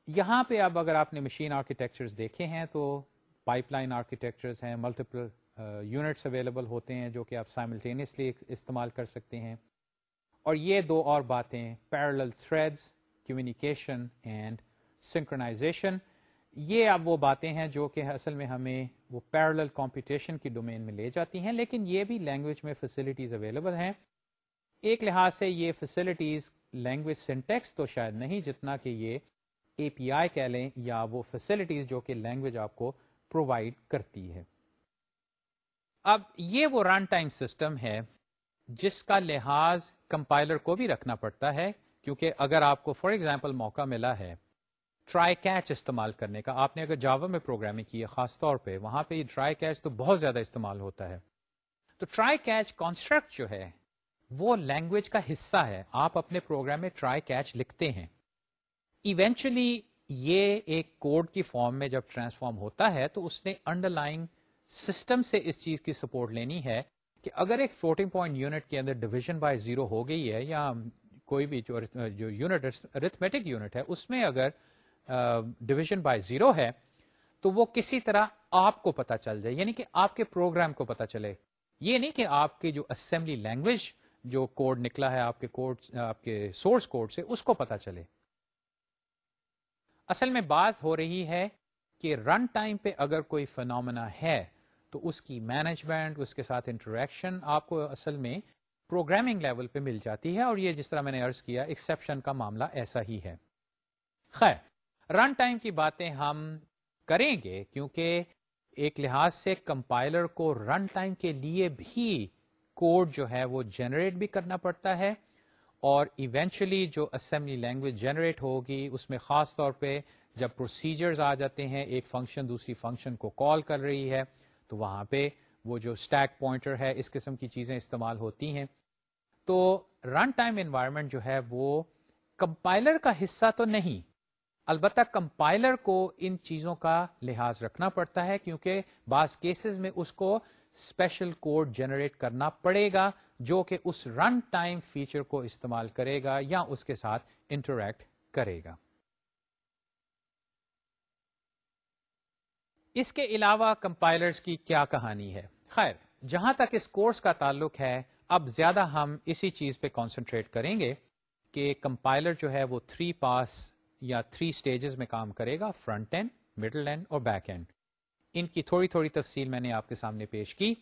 یہاں پہ اب اگر آپ نے مشین آرکیٹیکچر دیکھے ہیں تو پائپ لائن آرکیٹیکچر ہیں ملٹیپل یونٹس اویلیبل ہوتے ہیں جو کہ آپ سائملٹینیسلی استعمال کر سکتے ہیں۔ اور یہ دو اور باتیں parallel threads communication and synchronization یہ اب وہ باتیں ہیں جو کہ اصل میں ہمیں وہ پیرل کمپٹیشن کی ڈومین میں لے جاتی ہیں، لیکن یہ بھی لینگویج میں فیسلٹیز اویلیبل ہیں۔ ایک لحاظ سے یہ فیسلٹیز لینگویج سینٹیکس تو شاید نہیں، جتنا کہ یہ اے پی آئی کہہ لیں یا وہ فیسلٹیز جو کہ لینگویج آپ کو پرووائڈ کرتی ہے۔ اب یہ وہ رن ٹائم سسٹم ہے جس کا لحاظ کمپائلر کو بھی رکھنا پڑتا ہے۔ کیونکہ اگر آپ کو فار ایگزامپل موقع ملا ہے ٹرائی کیچ استعمال کرنے کا، آپ نے اگر جاوا میں پروگرامنگ کی ہے، خاص طور پہ، وہاں پہ یہ ٹرائی کیچ تو بہت زیادہ استعمال ہوتا ہے۔ تو ٹرائی کیچ کانسٹرکٹ جو ہے، وہ لینگویج کا حصہ ہے۔ آپ اپنے پروگرام میں ٹرائی کیچ لکھتے ہیں۔ ایونچولی یہ ایک کوڈ کی فارم میں جب ٹرانسفارم ہوتا ہے، تو اس نے انڈر لائن سسٹم سے اس چیز کی سپورٹ لینی ہے کہ اگر ایک فلوٹنگ پوائنٹ یونٹ کے اندر ڈویژن بائی زیرو ہو گئی ہے یا کوئی بھی جو یونٹ ارتھمیٹک یونٹ ہے، اس میں اگر ڈویژن بائی زیرو ہے، تو وہ کسی طرح آپ کو پتا چل جائے یعنی کہ آپ کے پروگرام کو پتا چلے۔ یہ نہیں کہ آپ کی جو اسمبلی لینگویج جو کوڈ نکلا ہے، آپ کے کوڈ آپ کے سورس کوڈ سے، اس کو پتا چلے۔ اصل میں بات ہو رہی ہے کہ رن ٹائم پہ اگر کوئی فنومنا ہے، تو اس کی مینجمنٹ اس کے ساتھ انٹریکشن آپ کو اصل میں پروگرامنگ لیول پہ مل جاتی ہے اور یہ جس طرح میں نے ارض کیا ایکسپشن کا معاملہ ایسا ہی ہے۔ خیر رن ٹائم کی باتیں ہم کریں گے کیونکہ ایک لحاظ سے کمپائلر کو رن ٹائم کے لیے بھی کوڈ جو ہے وہ جنریٹ بھی کرنا پڑتا ہے اور ایونچولی جو اسمبلی لینگویج جنریٹ ہوگی، اس میں خاص طور پہ جب پروسیجرز آ جاتے ہیں، ایک فنکشن دوسری فنکشن کو کال کر رہی ہے، تو وہاں پہ وہ جو اسٹیک پوائنٹر ہے، اس قسم کی چیزیں استعمال ہوتی ہیں۔ تو رن ٹائم انوائرمنٹ جو ہے، وہ کمپائلر کا حصہ تو نہیں، البتہ کمپائلر کو ان چیزوں کا لحاظ رکھنا پڑتا ہے، کیونکہ بعض کیسز میں اس کو اسپیشل کوڈ جنریٹ کرنا پڑے گا، جو کہ اس رن ٹائم فیچر کو استعمال کرے گا یا اس کے ساتھ انٹریکٹ کرے گا۔ اس کے علاوہ کمپائلرز کی کیا کہانی ہے؟ خیر، جہاں تک اس کورس کا تعلق ہے، اب زیادہ ہم اسی چیز پہ کانسنٹریٹ کریں گے کہ کمپائلر جو ہے وہ تھری پاس یا تھری اسٹیجز میں کام کرے گا فرنٹ اینڈ مڈل اینڈ اور بیک اینڈ ان کی تھوڑی تھوڑی تفصیل میں نے آپ کے سامنے پیش کی۔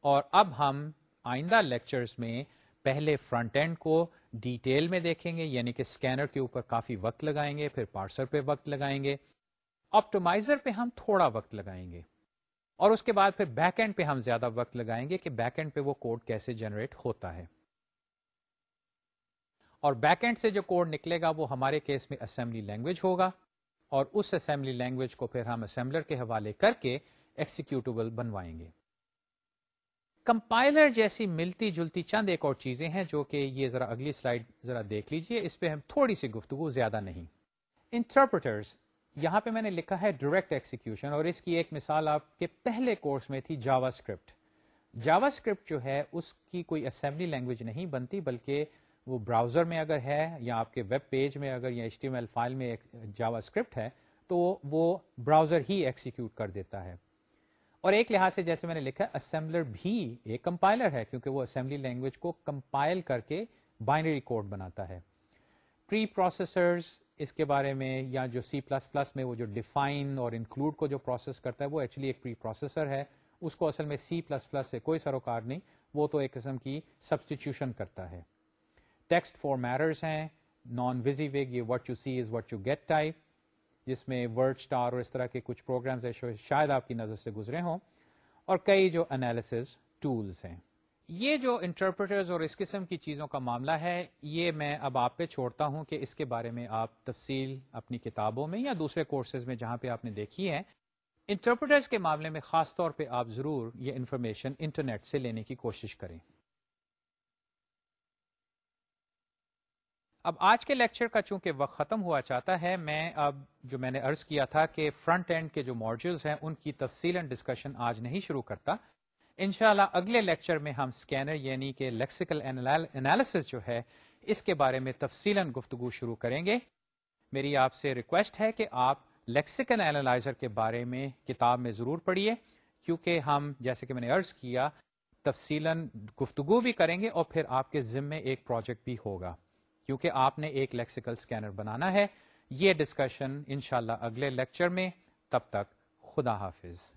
اور اب ہم آئندہ لیکچرز میں پہلے فرنٹ اینڈ کو ڈیٹیل میں دیکھیں گے یعنی کہ اسکینر کے اوپر کافی وقت لگائیں گے، پھر پارسر پہ وقت لگائیں گے۔ آپٹومائزر پہ ہم تھوڑا وقت لگائیں گے۔ اور اس کے بعد پھر بیک اینڈ پہ ہم زیادہ وقت لگائیں گے کہ بیک اینڈ پہ وہ کوڈ کیسے جنریٹ ہوتا ہے۔ اور بیک اینڈ سے جو کوڈ نکلے گا وہ ہمارے کیس میں اسمبلی لینگویج ہوگا اور اس اسمبلی لینگویج کو پھر ہم اسمبلر کے حوالے کر کے ایکسیکیوٹیبل بنوائیں گے۔ کمپائلر جیسی ملتی جلتی چند ایک اور چیزیں ہیں جو کہ یہ ذرا اگلی سلائڈ ذرا دیکھ لیجیے، اس پہ ہم تھوڑی سی گفتگو، زیادہ نہیں۔ انٹرپریٹرز یہاں پہ میں نے لکھا ہے ڈائریکٹ ایکسیکیوشن اور اس کی ایک مثال آپ کے پہلے کورس میں تھی جاوا اسکرپٹ جاوا اسکرپٹ جو ہے، اس کی کوئی اسمبلی لینگویج نہیں بنتی، بلکہ وہ براؤزر میں اگر ہے یا آپ کے ویب پیج میں اگر یا H T M L file میں ایک جاوا اسکرپٹ ہے، تو وہ براؤزر ہی ایکسیکیوٹ کر دیتا ہے۔ اور ایک لحاظ سے جیسے میں نے لکھا اسمبلر بھی ایک کمپائلر ہے، کیونکہ وہ اسمبلی لینگویج کو کمپائل کر کے بائنری کوڈ بناتا ہے۔ پری پروسیسرز اس کے بارے میں یا جو سی پلس پلس میں وہ جو ڈیفائن اور انکلوڈ کو جو پروسیس کرتا ہے، وہ ایکچولی ایک پری پروسیسر ہے۔ اس کو اصل میں سی پلس پلس سے کوئی سروکار نہیں، وہ تو ایک قسم کی سبسٹیچیوشن کرتا ہے۔ ٹیکسٹ فور میررز ہیں نان ویزی ویگ یہ what you see is what you get type جس میں ورڈ اسٹار اور اس طرح کے کچھ پروگرامز شاید آپ کی نظر سے گزرے ہوں۔ اور کئی جو انالیس ٹولس ہیں۔ یہ جو انٹرپریٹرز اور اس قسم کی چیزوں کا معاملہ ہے، یہ میں اب آپ پہ چھوڑتا ہوں کہ اس کے بارے میں آپ تفصیل اپنی کتابوں میں یا دوسرے کورسز میں جہاں پہ آپ نے دیکھی ہے انٹرپریٹرز کے معاملے میں خاص طور پہ آپ ضرور یہ انفارمیشن انٹرنیٹ سے لینے کی کوشش کریں۔ اب آج کے لیکچر کا چونکہ وقت ختم ہوا چاہتا ہے، میں اب جو میں نے ارض کیا تھا کہ فرنٹ اینڈ کے جو ماڈیولز ہیں، ان کی تفصیل اینڈ ڈسکشن آج نہیں شروع کرتا۔ انشاءاللہ اگلے لیکچر میں ہم سکینر یعنی کہ لیکسیکل انالیسس جو ہے، اس کے بارے میں تفصیل گفتگو شروع کریں گے۔ میری آپ سے ریکویسٹ ہے کہ آپ لیکسیکل اینالائزر کے بارے میں کتاب میں ضرور پڑھیے، کیونکہ ہم، جیسے کہ میں نے عرض کیا تفصیل گفتگو بھی کریں گے اور پھر آپ کے ذمے ایک پروجیکٹ بھی ہوگا۔ کیونکہ آپ نے ایک لیکسیکل اسکینر بنانا ہے۔ یہ ڈسکشن انشاءاللہ اگلے لیکچر میں، تب تک خدا حافظ۔